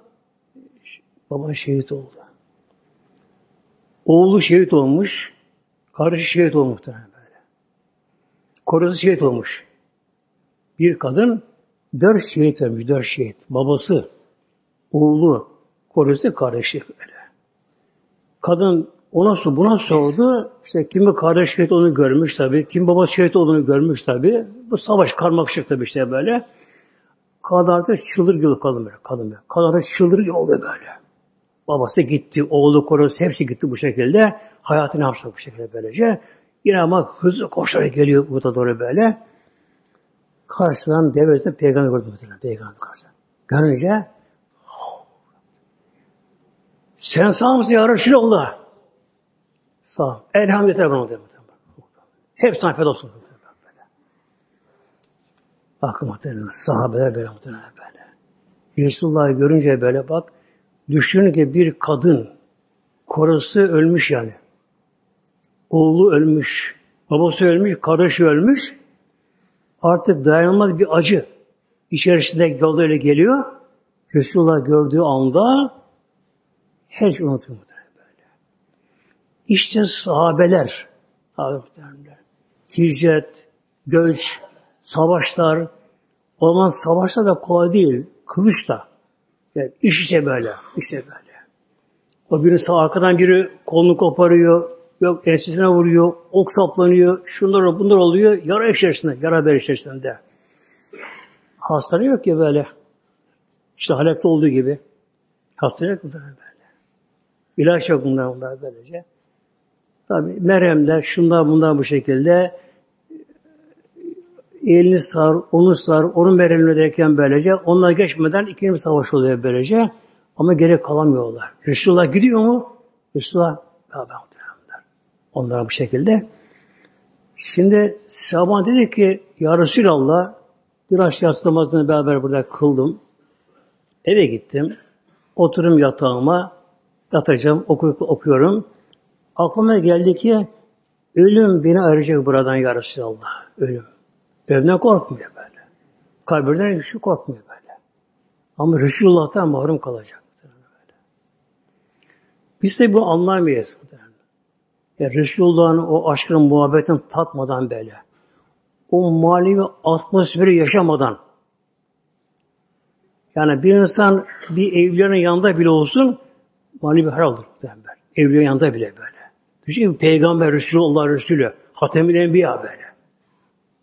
Baba şehit oldu. Oğlu şehit olmuş. Kardeşi şehit olmuş böyle. Korusu şehit olmuş. Bir kadın dört şehit vermiş, dört şehit. Babası, oğlu, korusu, kardeşi böyle. Kadın ona su buna sordu. İşte kimi kardeş şehit olduğunu görmüş tabi. Kim baba şehit olduğunu görmüş tabi. Bu savaş karmaşık tabi işte böyle. Kadın da çıldır gibi kadın böyle. Kadın böyle. Kadın da çıldır gibi oldu böyle. Babası gitti, oğlu korusu hepsi gitti bu şekilde. Hayatını hapsa bu şekilde böylece. Yine ama hızlı koşarak geliyor burada doğru böyle. Karşıdan devresinde peygamber gördü. Peygamber karşıdan. Görünce sen sağ mısın ya Resulallah? Sağ. Elhamdülillah bana muhtemelen. Hep sana feda olsun. Bak muhtemelen sahabeler böyle muhtemelen böyle. Resulullah'ı görünce böyle bak düşünün ki bir kadın korusu ölmüş yani. Oğlu ölmüş, babası ölmüş, kardeşi ölmüş. Artık dayanılmaz bir acı içerisinde yolda öyle geliyor. Resulullah gördüğü anda her şey unutuyor böyle. İşte sahabeler, hicret, göç, savaşlar, o zaman savaşlar da kolay değil, kılıçla. Yani iş işte böyle, işte böyle. O birisi arkadan biri kolunu koparıyor, yok ensesine vuruyor, ok saplanıyor, şunlar bunlar oluyor, yara içerisinde, yara haber içerisinde. Hastane yok ya böyle. İşte Halep'te olduğu gibi. Hastane yok bunlar böyle. İlaç yok bunlar, bunlar böylece. Tabi merhemler, şunlar bunlar bu şekilde elini sar, onu sar, onun merhemini derken böylece onlar geçmeden ikinci bir savaş oluyor böylece. Ama gerek kalamıyorlar. Resulullah gidiyor mu? Resulullah beraber. Onlara bu şekilde. Şimdi Saban dedi ki Ya Resulallah biraz yatsı namazını beraber burada kıldım. Eve gittim. Oturum yatağıma yatacağım, oku, okuyorum. Aklıma geldi ki ölüm beni arayacak buradan Ya Resulallah. Ölüm. Ölümden korkmuyor böyle. Kabirden hiç korkmuyor böyle. Ama Resulullah'tan mahrum kalacak. Biz de bu anlamayız. Ya Resulullah'ın o aşkın muhabbetin tatmadan böyle. O manevi atmosferi yaşamadan. Yani bir insan bir evliyanın yanında bile olsun manevi her olur. Evliyanın yanında bile böyle. Düşünün peygamber Resulullah Resulü. Hatem-i Enbiya böyle.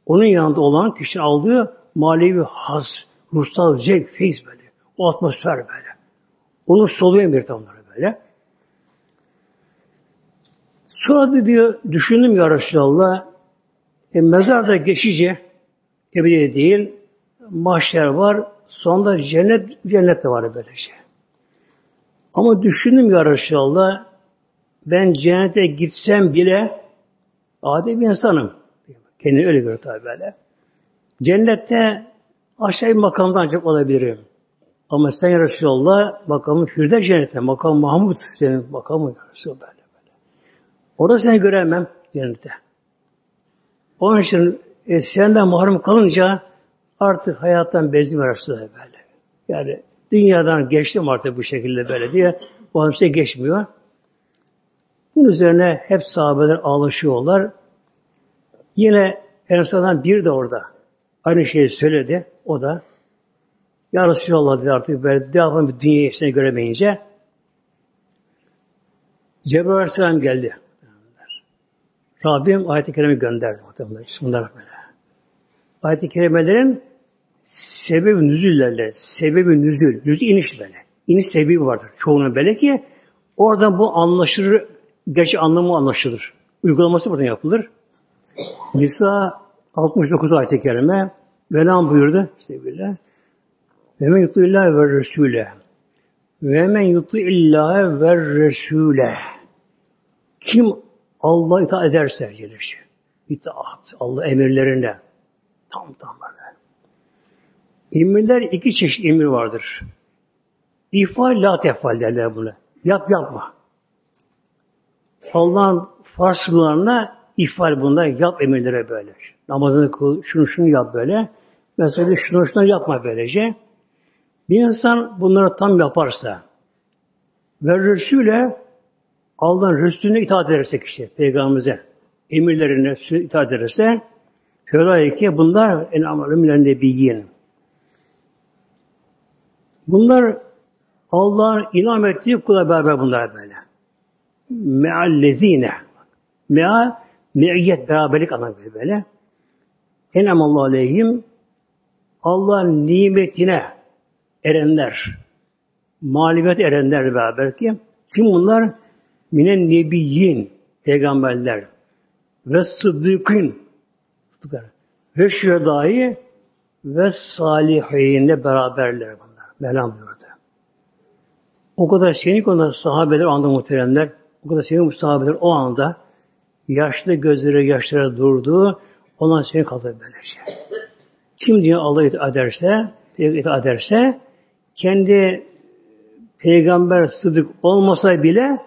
Onun yanında olan kişi aldığı manevi haz, ruhsal zevk, feyiz böyle. O atmosfer böyle. Onu soluyor bir onları böyle. Sonra diyor, düşündüm ya Resulallah, e, mezarda geçici, ebedi değil, mahşer var, sonunda cennet, cennet de var böylece. Ama düşündüm ya Resulallah, ben cennete gitsem bile adi bir insanım. Kendini öyle görüyor tabi böyle. Cennette aşağı bir makamda ancak olabilirim. Ama sen ya Resulallah makamın Firdevs cennette, makam Mahmud senin makamı Resulallah böyle böyle. Orada seni göremem cennette. Onun için e, senden mahrum kalınca artık hayattan bezdim Resulallah böyle. Yani dünyadan geçtim artık bu şekilde böyle diye. O hamse geçmiyor. Bunun üzerine hep sahabeler ağlaşıyorlar. Yine Ensar'dan bir de orada aynı şeyi söyledi. O da Ya Resulallah dedi artık böyle devamlı bir dünya hepsini göremeyince Cebrail Aleyhisselam geldi. Rabbim ayet-i kerime gönderdi. Bunlar böyle. Ayet-i kerimelerin sebebi nüzüllerle, sebebi nüzül, nüzül iniş böyle. İniş sebebi vardır. Çoğunun böyle ki oradan bu anlaşılır, gerçi anlamı anlaşılır. Uygulaması buradan yapılır. Nisa 69 ayet-i kerime Velam buyurdu. İşte böyle. Ve men yutu illah ve resule. Ve men yutu illah ve resule. Kim Allah itaat ederse gelir. İtaat. Allah emirlerine. Tam tam böyle. Emirler iki çeşit emir vardır. İfal, la tefal derler buna. Yap yapma. Allah'ın farzlarına ifal bunda yap emirlere böyle. Namazını kıl, şunu şunu yap böyle. Mesela şunu şunu yapma böylece. Bir insan bunları tam yaparsa ve Resul'e Allah'ın Resulüne itaat ederse kişi, Peygamberimize, emirlerine itaat ederse Felaike bunlar en amalü milen nebiyyin. Bunlar Allah'ın inam ettiği kula beraber bunlar böyle. Meallezine. Mea, me'iyyet, beraberlik anlamı böyle. Enamallahu aleyhim Allah'ın nimetine erenler, malibet erenler beraber ki kim bunlar? Minen nebiyyin, peygamberler ve sıddıkın ve şühedayı ve salihine beraberler bunlar. Mevlam buyurdu. O kadar senin konuda sahabeler anda muhteremler, o kadar senin sahabeler o anda yaşlı gözleri yaşlara durdu, ondan seni kaldı böylece. Kim diye Allah'a itaat ederse, itaat ederse, kendi peygamber sıdık olmasa bile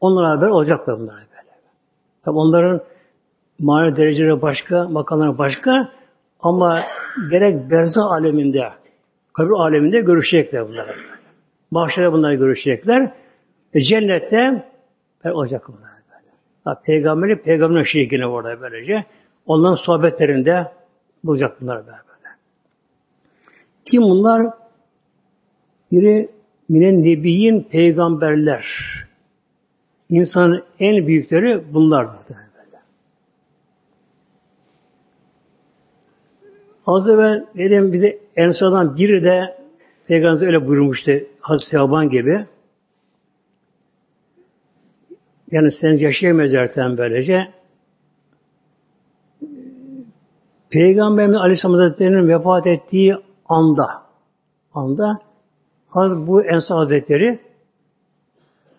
onlara haber olacaklar bunlar böyle. Tabi onların manevi dereceleri başka, makamları başka ama gerek berza aleminde, kabir aleminde görüşecekler bunlar. Mahşere bunları görüşecekler. E, cennette olacak bunlar. Ha, peygamberi peygamberin şirkine orada böylece. Onların sohbetlerinde bulacak bunlar böyle. Kim bunlar? Biri minen nebiyin peygamberler. İnsanın en büyükleri bunlar. Böyle. Az evvel dedim bir de Ensar'dan biri de Peygamber öyle buyurmuştu Hazreti Şaban gibi. Yani sen yaşayamayız zaten böylece. Peygamberimiz Aleyhisselam Hazretleri'nin vefat ettiği anda anda bu Ensar Hazretleri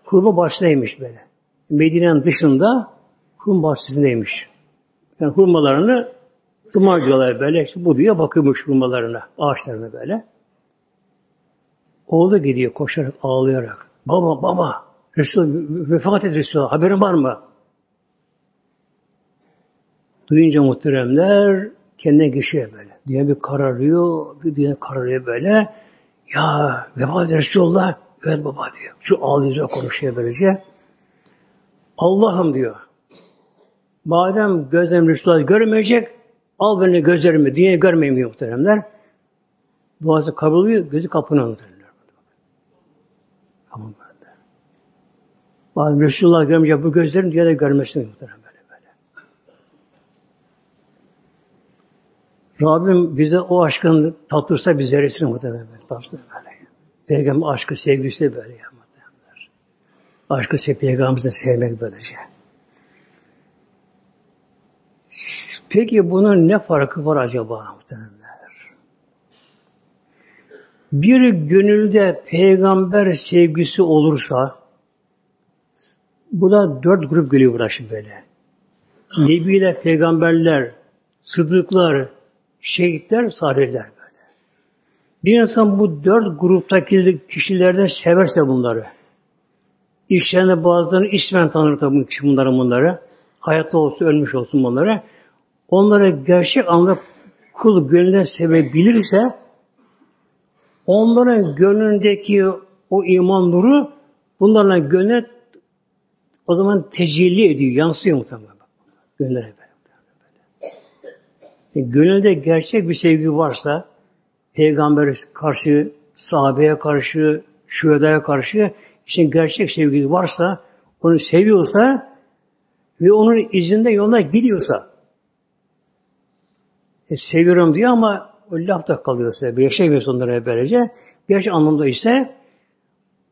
kurma başındaymış böyle. Medine'nin dışında hurma bahçesindeymiş. Yani hurmalarını tımar diyorlar böyle. İşte bu diyor bakıyormuş hurmalarına, ağaçlarına böyle. Oğlu gidiyor koşarak, ağlayarak. Baba, baba, Resul, vefat et Resulullah, haberin var mı? Duyunca muhteremler kendine geçiyor böyle. Diye bir kararıyor, bir diye kararıyor böyle. Ya vefat et Resulullah, evet baba diyor. Şu ağlayacak konuşuyor böylece. Allah'ım diyor. Madem gözlerim Resulullah görmeyecek, al beni gözlerimi diye görmeyeyim diyor muhteremler. Duası kabul oluyor, gözü kapına muhteremler. Ama Bazen Resulullah görmeyecek bu gözlerim diye de görmesin muhtemelen böyle böyle. Rabbim bize o aşkın tattırsa bir zerresini muhtemelen böyle. Tattırsa böyle. Peygamber aşkı, sevgisi de böyle yapmadı. Aşkı, sevgi, Peygamberimizi sevmek böylece. Peki bunun ne farkı var acaba muhtemelen? bir gönülde peygamber sevgisi olursa burada dört grup geliyor burada şimdi böyle. Nebiler, peygamberler, sıddıklar, şehitler, salihler böyle. Bir insan bu dört gruptaki kişilerden severse bunları, işlerinde bazılarını ismen tanır tabi bunları bunları, hayatta olsun, ölmüş olsun bunları, onlara gerçek anlamda kul gönülden sevebilirse, onların gönlündeki o iman nuru bunlarla gönle O zaman tecelli ediyor, yansıyor muhtemelen. Gönüllere böyle. E, gönülde gerçek bir sevgi varsa, peygamber karşı, sahabeye karşı, şühedaya karşı için gerçek sevgi varsa, onu seviyorsa ve onun izinde yoluna gidiyorsa e, seviyorum diyor ama o laf da kalıyorsa, yaşayamıyorsa onlara böylece. Gerçek anlamda ise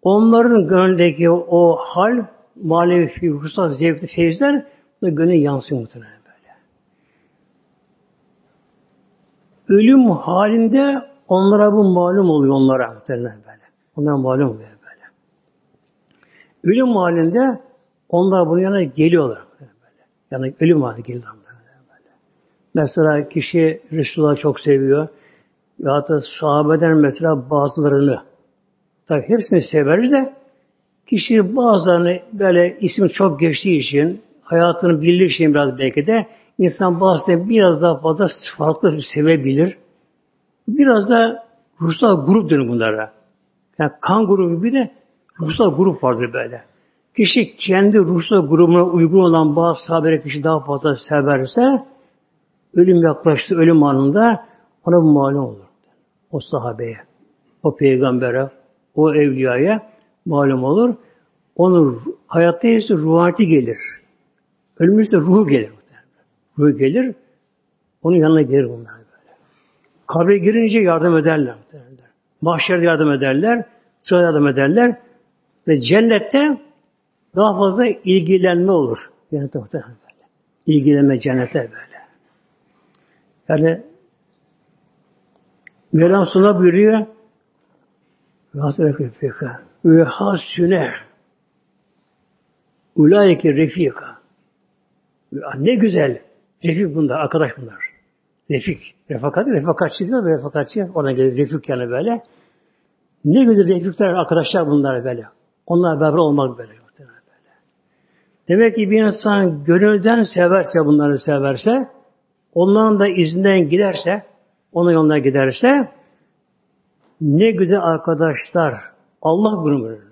onların gönlündeki o hal, manevi, ruhsal, zevkli feyizler da gönlüne yansıyor muhtemelen böyle. Ölüm halinde onlara bu malum oluyor onlara muhtemelen böyle. Onlara malum oluyor böyle. Ölüm halinde onlar bunun yanına geliyorlar. Böyle. Yani ölüm halinde geliyorlar. Böyle. Mesela kişi Resulullah'ı çok seviyor. Ya da sahabeden mesela bazılarını tabi hepsini severiz de kişi bazılarını böyle ismi çok geçtiği için hayatını bildiği için biraz belki de insan bazılarını biraz daha fazla farklı sevebilir. Biraz da ruhsal grup dönüyor bunlara. Yani kan grubu bir de ruhsal grup vardır böyle. Kişi kendi ruhsal grubuna uygun olan bazı sahabere kişi daha fazla severse ölüm yaklaştı ölüm anında ona bu malum olur. O sahabeye, o peygambere, o evliyaya malum olur. Onun hayatta ise ruhaniyeti gelir. Ölmüşse ruhu gelir. Ruhu gelir. Onun yanına gelir bunlar böyle. Kabre girince yardım ederler. Mahşerde yardım ederler. Sırada yardım ederler. Ve cennette daha fazla ilgilenme olur. Cennette muhtemelen böyle. İlgilenme cennete böyle. Yani Mevlam sonra buyuruyor Rahat refika ve hasüne Ulayike refika Ne güzel. Refik bunlar, arkadaş bunlar. Refik. Refakat, refakatçı diyor, refakatçı. Oradan gelir refik yani böyle. Ne güzel refikler, arkadaşlar bunlar böyle. Onlar beraber olmak böyle. Demek ki bir insan gönülden severse bunları severse, onların da izinden giderse, onun yoluna giderse, ne güzel arkadaşlar. Allah bunu verir.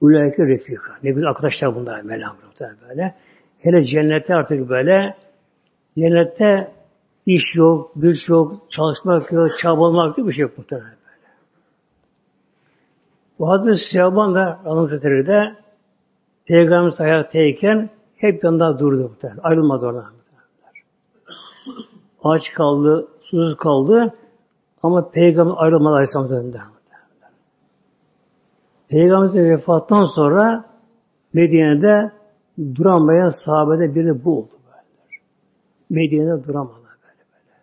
Ulaike refika. Ne güzel arkadaşlar bunlar Mevlam böyle. Hele cennette artık böyle cennette iş yok, güç yok, çalışmak yok, çabalamak yok, bir şey yok muhtemelen böyle. Bu Hazreti Şaban da Anadolu de Peygamberimiz hayattayken hep yanında durdu muhtemelen. Ayrılmadı oradan. Aç kaldı, susuz kaldı ama Peygamber ayrılmadı Aleyhisselam Peygamberimizin vefatından sonra Medine'de duramayan sahabede biri bu oldu. Böyle. Medine'de duramadı böyle böyle.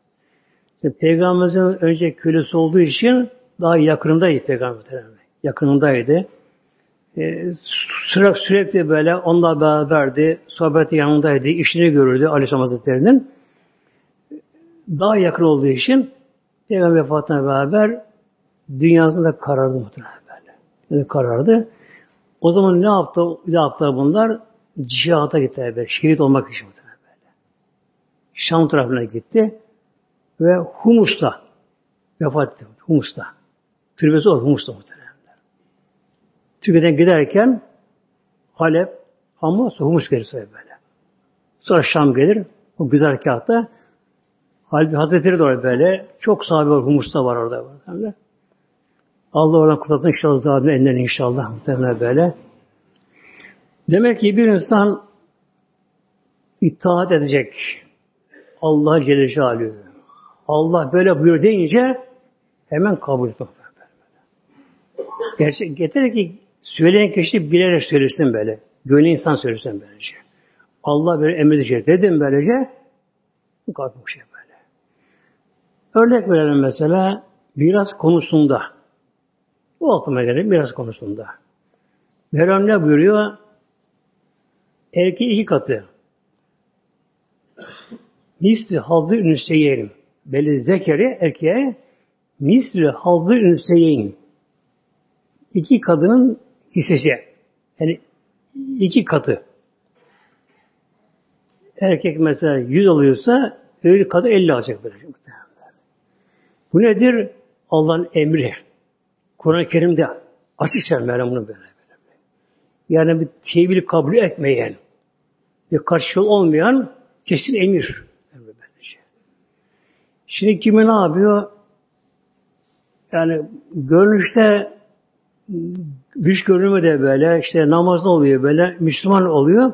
İşte Peygamberimizin önce kölesi olduğu için daha yakınındaydı Peygamber Yakınındaydı. Ee, sürekli, sürekli böyle onunla beraberdi, sohbeti yanındaydı, işini görürdü Aleyhisselam Hazretleri'nin. Daha yakın olduğu için Peygamber vefatına beraber dünyasında karardı muhtemelen böyle. karardı. O zaman ne yaptı? Ne yaptı bunlar? Cihada gittiler böyle. Şehit olmak için muhtemelen. Şam tarafına gitti ve Humus'ta vefat etti. Humus'ta. Türbesi o Humus'ta muhtemelen. Türkiye'den giderken Halep, Hamas, Humus gelir böyle. Sonra Şam gelir. O güzel kağıtta Halbuki Hazretleri de orada böyle. Çok sahabe var. Humus'ta var orada. Böyle. Allah oradan kurtarsın inşallah zaten elinden inşallah. Muhtemelen böyle. Demek ki bir insan itaat edecek. Allah Celle Celaluhu. Allah böyle buyur deyince hemen kabul etmek. Gerçek getir ki söyleyen kişi bilerek söylesin böyle. Gönlü insan söylesin böylece. Allah böyle emredecek dedim böylece bu kalkmış şey. Örnek verelim mesela miras konusunda. Bu aklıma gelir miras konusunda. Mevlam ne buyuruyor? Erkeği iki katı. Misli haldı ünseyelim. Belli zekeri erkeğe misli haldı ünseyeyin. İki kadının hissesi. Yani iki katı. Erkek mesela yüz alıyorsa öyle kadın elli alacak böyle. Bu nedir? Allah'ın emri. Kur'an-ı Kerim'de açıkça Mevlam bunu böyle. Yani bir tevil kabul etmeyen, bir karşı olmayan kesin emir. Şimdi kimi ne yapıyor? Yani görünüşte dış görünümü de böyle, işte namazda oluyor böyle, Müslüman oluyor.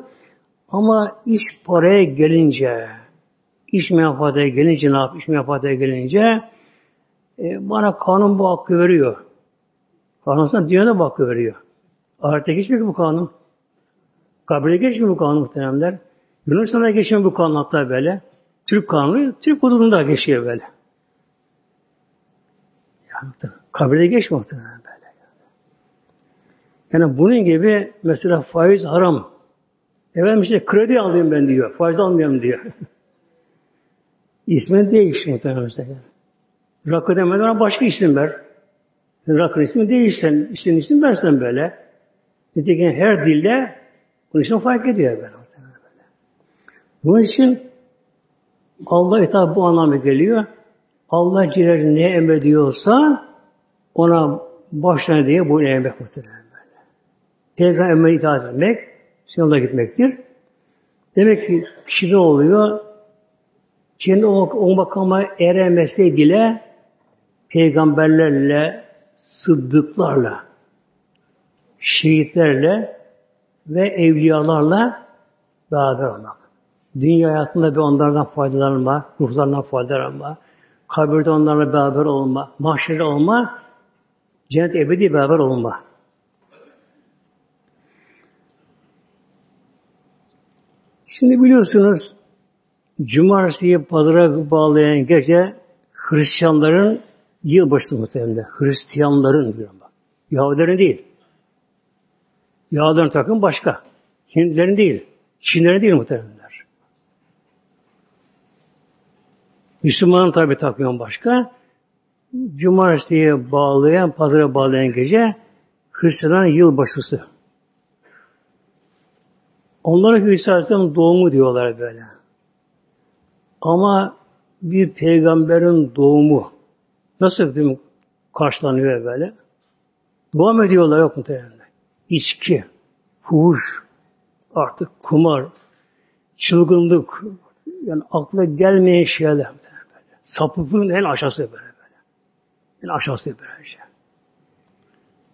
Ama iş paraya gelince, iş menfaatine gelince ne yap? İş menfaatine gelince e, bana kanun bu hakkı veriyor. Kanun sana dünyada bu hakkı veriyor. Ahirete geçmiyor ki bu kanun. Kabirde geçmiyor bu kanun muhteremler. Yunanistan'a geçmiyor bu kanun hatta böyle. Türk kanunu, Türk hududunda geçiyor böyle. Ya, kabirde geçmiyor muhtemelen böyle. Yani bunun gibi mesela faiz haram. Efendim işte kredi alayım ben diyor. Faiz almıyorum diyor. İsmi değiş muhtemelen. Rakı demeden başka isim ver. Rakın ismi değişsen, isim isim versen böyle. Nitekim her dilde bunun için fark ediyor böyle. Bunun için Allah hitap bu anlamda geliyor. Allah Celle ne emrediyorsa ona başına diye bu emek muhtemelen böyle. Peygamber emrine itaat etmek, yolda gitmektir. Demek ki kişi ne oluyor? Kendi o, o makama eremese bile peygamberlerle, sıddıklarla, şehitlerle ve evliyalarla beraber olmak. Dünya hayatında bir onlardan faydalanma, ruhlarından faydalanma, kabirde onlarla beraber olma, mahşerde olma, cennet ebedi beraber olma. Şimdi biliyorsunuz Cumartesi'yi pazara bağlayan gece Hristiyanların yılbaşı muhtemelen. Hristiyanların diyorum bak. Yahudilerin değil. Yahudilerin takım başka. Hintlilerin değil. Çinlerin değil muhtemelenler. Müslümanın tabi takımı başka. Cumartesiye bağlayan, pazara bağlayan gece Hristiyanların yılbaşısı. Onlara İsa doğumu diyorlar böyle. Ama bir peygamberin doğumu nasıl değil mi, karşılanıyor böyle? Dua ediyorlar yok mu muhtemelen? İçki, fuhuş, artık kumar, çılgınlık, yani akla gelmeyen şeyler böyle. Sapıklığın en aşağısı böyle böyle. En aşağısı böyle şey.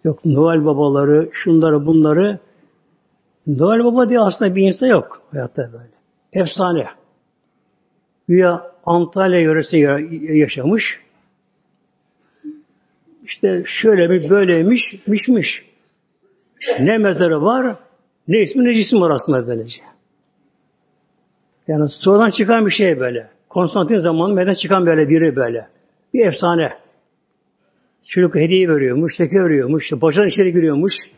Yok Noel babaları, şunları bunları. Noel baba diye aslında bir insan yok hayatta böyle. Efsane. Güya Antalya yöresi yaşamış. İşte şöyle bir böyleymiş, mişmiş. Ne mezarı var, ne ismi ne cisim var aslında böylece. Yani sonradan çıkan bir şey böyle. Konstantin zamanı meydan çıkan böyle biri böyle. Bir efsane. Çocuk hediye veriyormuş, şeker veriyormuş, başına içeri giriyormuş.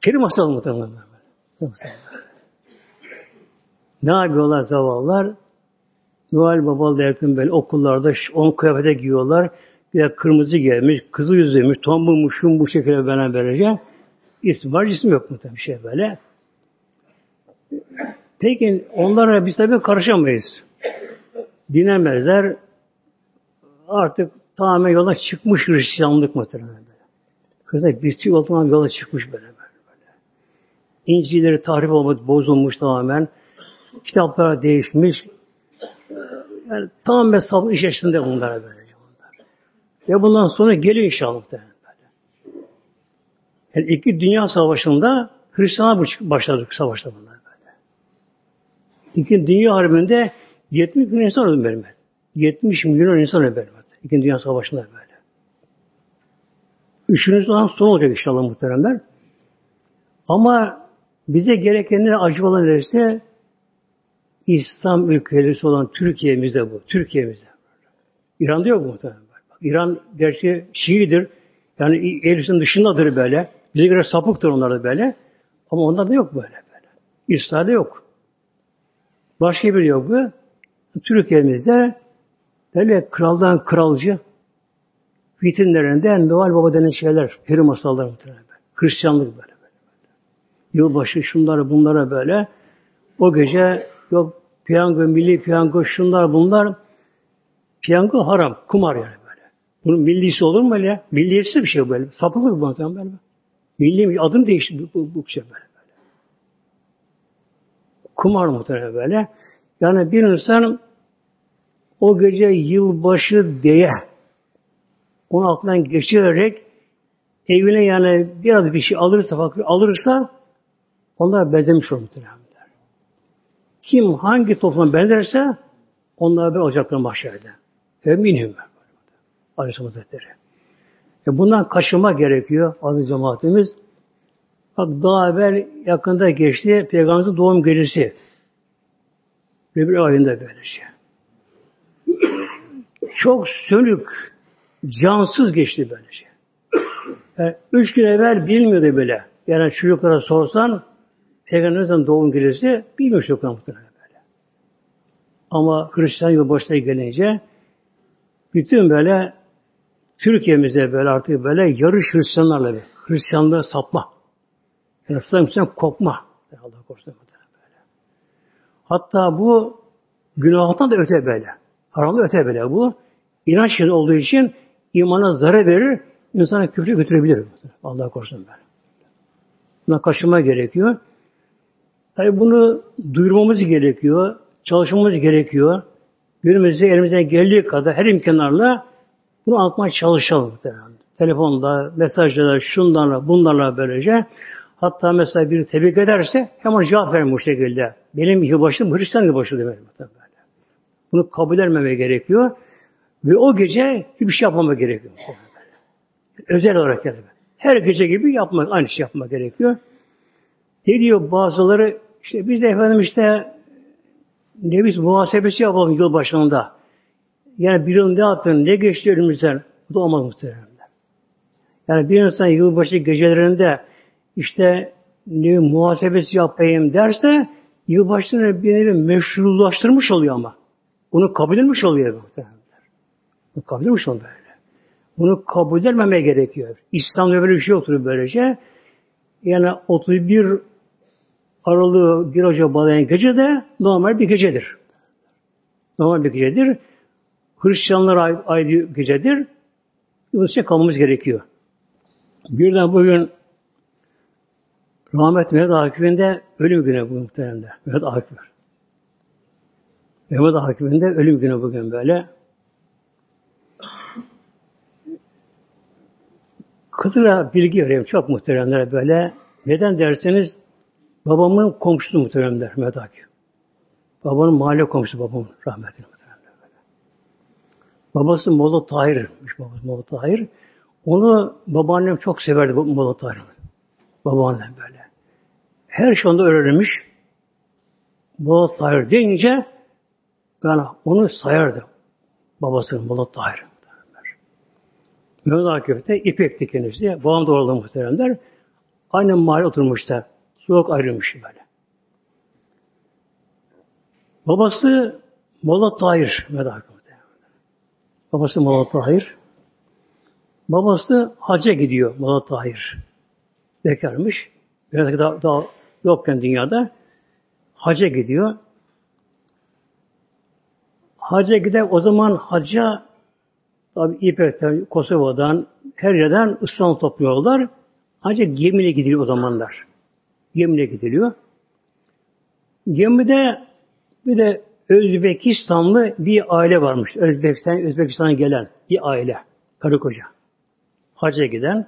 Kerim masal muhtemelen. Ne yapıyorlar zavallılar? Noel Babal derken böyle okullarda on kıyafete giyiyorlar. De kırmızı gelmiş, kızıl yüzlüymüş, tombulmuş, bu şekilde böylece. İsim var, cisim yok mu tabii şey böyle. Peki onlara biz tabii karışamayız. Dinemezler. Artık tamamen yola çıkmış Hristiyanlık muhtemelen böyle. Kızlar bir tüy yola çıkmış böyle böyle. böyle. İncilleri tahrip olmuş, bozulmuş tamamen kitaplara değişmiş. Yani tam ve sabır iş yaşında bunlara böyle. Ve bundan sonra geliyor inşallah. Yani iki dünya savaşında Hristiyanlar başladı savaşta bunlar böyle. İki dünya harbinde 70 milyon insan öldü benim. 70 milyon insan öldü benim. İkinci Dünya Savaşı'nda böyle. Üçüncü olan son olacak inşallah muhteremler. Ama bize gerekenler acı olan neresi İslam ülkeleri olan Türkiye'mizde bu. Türkiye'mizde. İran'da yok muhtemelen. İran gerçi Şii'dir. Yani Ehlüsün dışındadır böyle. Bize göre sapıktır onlar da böyle. Ama onlarda yok böyle böyle. İsrail'de yok. Başka bir yok bu. Türkiye'mizde böyle kraldan kralcı vitrinlerinde Noel Baba denen şeyler, peri masalları muhtemelen. Hristiyanlık böyle, böyle. Yılbaşı şunları bunlara böyle. O gece Yok piyango, milli piyango, şunlar bunlar. Piyango haram, kumar yani. Bunun millisi olur mu öyle? Milliyetçisi bir şey böyle. Sapıklık bu böyle. Milli adım değişti bu, bu, bu şey böyle, böyle. Kumar muhtemelen böyle. Yani bir insan o gece yılbaşı diye onu aklından geçirerek evine yani biraz bir şey alırsa fakir alırsa onlar benzemiş olur muhtemelen. Kim hangi topluma benzerse onlar bir olacaklar mahşerde. Eminim ben. Aleyhisselam Hazretleri. E bundan kaçınma gerekiyor aziz cemaatimiz. Bak daha evvel yakında geçti Peygamberimizin doğum gecesi. Rebir ayında böylece. Çok sönük, cansız geçti böylece. Yani üç gün evvel bilmiyordu böyle. Yani çocuklara sorsan Peygamberimizin doğum gecesi bilmiyor çocuklar muhtemelen böyle. Ama Hristiyan yılbaşına gelince bütün böyle Türkiye'mize böyle artık böyle yarış Hristiyanlarla bir Hristiyanlığa sapma. Yani Hristiyan kopma. Allah korusun böyle. Hatta bu günahtan da öte böyle. Haramda öte böyle bu. İnanç olduğu için imana zarar verir, insana küfre götürebilir. Allah korusun böyle. Buna kaçınma gerekiyor. Tabi bunu duyurmamız gerekiyor, çalışmamız gerekiyor. Günümüzde elimize geldiği kadar her imkanlarla bunu anlatmaya çalışalım. Telefonda, mesajlarla, şunlarla, bunlarla böylece. Hatta mesela biri tebrik ederse hemen cevap verin bu şekilde. Benim yılbaşım Hristiyan yılbaşı demek. Bunu kabul etmeme gerekiyor. Ve o gece hiçbir şey yapmama gerekiyor. Özel olarak yani. Her gece gibi yapmak, aynı şey yapmak gerekiyor. Ne diyor bazıları? İşte biz de efendim işte ne biz muhasebesi yapalım yıl başında. Yani bir yıl ne yaptın, ne geçti önümüzden? Bu da olmaz muhtemelen. Yani bir insan yılbaşı gecelerinde işte ne muhasebesi yapayım derse yılbaşını bir nevi meşrulaştırmış oluyor ama. Bunu kabul etmiş oluyor muhtemelen. Bunu kabul etmiş oluyor böyle. Bunu kabul etmemeye gerekiyor. İslam'da böyle bir şey yoktur böylece. Yani 31 Aralığı 1 Ocak bağlayan gece de normal bir gecedir. Normal bir gecedir. Hristiyanlar ayrı gecedir. Bunun için kalmamız gerekiyor. Birden bugün Rahmet Mehmet Akif'in de ölüm günü bu muhteremde. Mehmet Akif. Mehmet Akif'in de ölüm günü bugün böyle. Kızıla bilgi vereyim çok muhteremler böyle. Neden derseniz babamın komşusu muhteremler Mehmet Akif. Babanın mahalle komşusu babamın rahmetli. Babası Molla Tahir'miş babası Molla Tahir. Onu babaannem çok severdi Molla Tahir. Babaannem böyle. Her şey onda öğrenmiş. Molla Tahir deyince yani onu sayardı. Babasının Molla Tahir. Mehmet Akif'te İpek'ti kendisi. Babam da orada muhteremler. Aynı mahalle oturmuşlar. Soğuk ayrılmış böyle. Babası Molla Tahir Mehmet Akif. Babası Mola Tahir. Babası hacca gidiyor Mola Tahir. Bekarmış. Biraz daha, daha yokken dünyada hacca gidiyor. Hacca gider o zaman hacca tabi İpek'ten, Kosova'dan, her yerden İslam topluyorlar. Ancak gemiyle gidiliyor o zamanlar. Gemiyle gidiliyor. Gemide bir de Özbekistanlı bir aile varmış. Özbekistan, Özbekistan'a gelen bir aile. Karı koca. Hacca giden.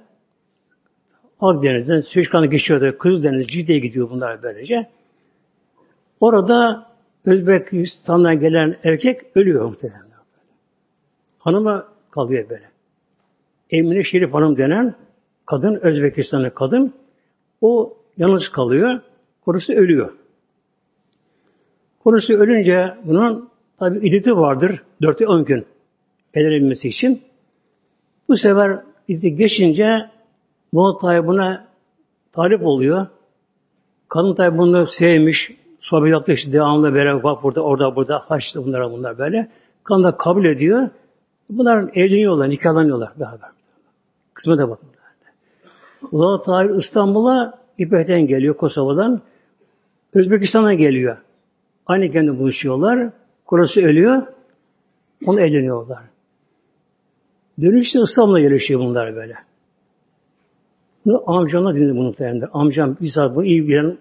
Akdeniz'den Süveyşkan'a geçiyordu. Kızıldeniz, Cidde'ye gidiyor bunlar böylece. Orada Özbekistan'dan gelen erkek ölüyor muhtemelen. Hanıma kalıyor böyle. Emine Şerif Hanım denen kadın, Özbekistanlı kadın, o yalnız kalıyor. Korusu ölüyor. Konusu ölünce bunun tabi iddeti vardır. 4 10 gün edilebilmesi için. Bu sefer iddeti geçince Muhammed tabi buna talip oluyor. Kadın tabi bunu sevmiş, sohbet yaptı işte devamlı beraber bak burada, orada, burada, haçlı bunlar, bunlar böyle. Kadın da kabul ediyor. Bunlar evleniyorlar, nikahlanıyorlar beraber. Kısmete bakın. Allah Teala İstanbul'a İpek'ten geliyor, Kosova'dan. Özbekistan'a geliyor. Aynı kendi buluşuyorlar. Kurası ölüyor. Onu evleniyorlar. Dönüşte İslam'la yarışıyor bunlar böyle. Bunu amcamla dinledim bunu muhtemelen. Amcam bir saat bunu iyi bilen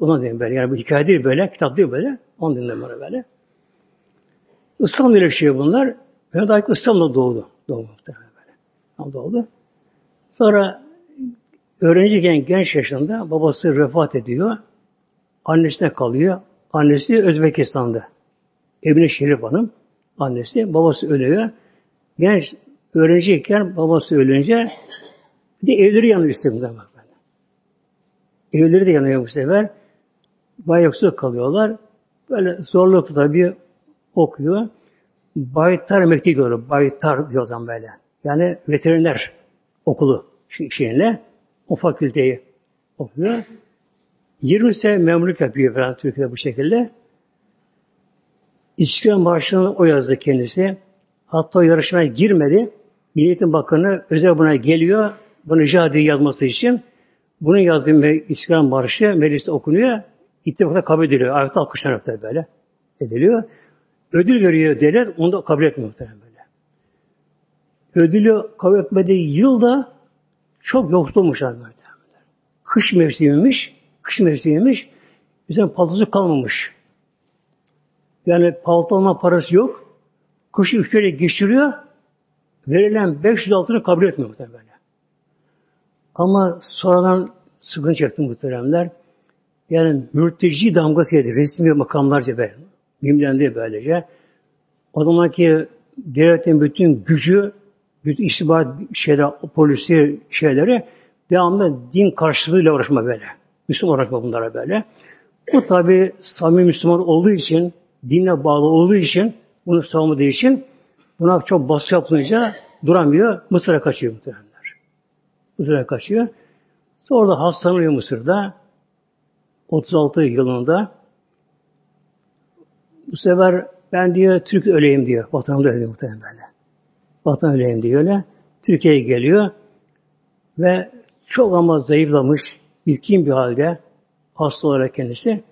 ona dedim böyle. Yani bu hikaye değil böyle, kitap değil böyle. Onu dinledim bana böyle. İstanbul'da yaşıyor bunlar. Mehmet Akif İstanbul'da doğdu. Doğdu muhtemelen böyle. Tam doğdu. Sonra öğrenciyken genç yaşında babası vefat ediyor. Annesine kalıyor. Annesi Özbekistan'da. Emine Şerif Hanım. Annesi. Babası ölüyor. Genç öğrenciyken babası ölünce bir de evleri yanıyor üstümde. Evleri de yanıyor bu sefer. Bayağı yoksul kalıyorlar. Böyle zorluk tabii okuyor. Baytar Mektebi diyorlar. Baytar diyorlar böyle. Yani veteriner okulu şeyine o fakülteyi okuyor. 20 sene memurluk yapıyor falan Türkiye'de bu şekilde. İstiklal Marşı'nı o yazdı kendisi. Hatta o yarışmaya girmedi. Milliyetin Bakanı özel buna geliyor. Bunu Jadi'yi yazması için. Bunun yazdığı İstiklal Marşı mecliste okunuyor. İttifakta kabul ediliyor. Ayakta alkışlanıyor böyle ediliyor. Ödül veriyor devlet, onu da kabul etmiyor muhtemelen böyle. Ödülü kabul etmediği yılda çok yoksulmuş abi. Kış mevsimiymiş, kış mevsimiymiş, üzerine paltosu kalmamış. Yani palto parası yok. Kışı üç kere geçiriyor, verilen 500 altını kabul etmiyor muhtemelen. Ama sonradan sıkıntı çekti muhteremler. Yani mürteci damgası yedi. Resmi makamlarca böyle. Mimlendi böylece. O zamanki devletin bütün gücü, bütün istihbarat şeyler, polisi şeyleri devamlı din karşılığıyla uğraşma böyle. Müslüman uğraşma bunlara böyle. Bu tabi samimi Müslüman olduğu için, dinle bağlı olduğu için, bunu savunmadığı için buna çok baskı yapılınca duramıyor. Mısır'a kaçıyor muhtemelenler. Mısır'a kaçıyor. Sonra da hastalanıyor Mısır'da. 36 yılında bu sefer ben diyor Türk öleyim diyor. Vatanımda öleyim muhtemelen böyle. Vatan öleyim diyor öyle. Türkiye'ye geliyor ve çok ama zayıflamış, bitkin bir halde hasta olarak kendisi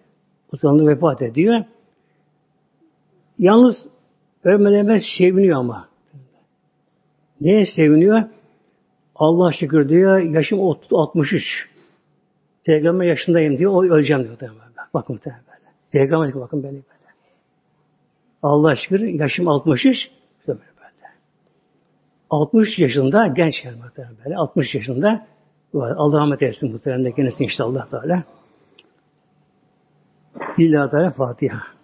zaman vefat ediyor. Yalnız ölmeden seviniyor ama. Neye seviniyor? Allah şükür diyor, yaşım 63. Peygamber yaşındayım diyor, o öleceğim diyor. Bakın muhtemelen böyle. Peygamber diyor, bakın beni böyle. Allah şükür yaşım 63. Böyle. 60 yaşında genç yani muhtemelen böyle. 60 yaşında Allah rahmet eylesin muhtemelen de kendisi inşallah Teala. İlla Teala Fatiha.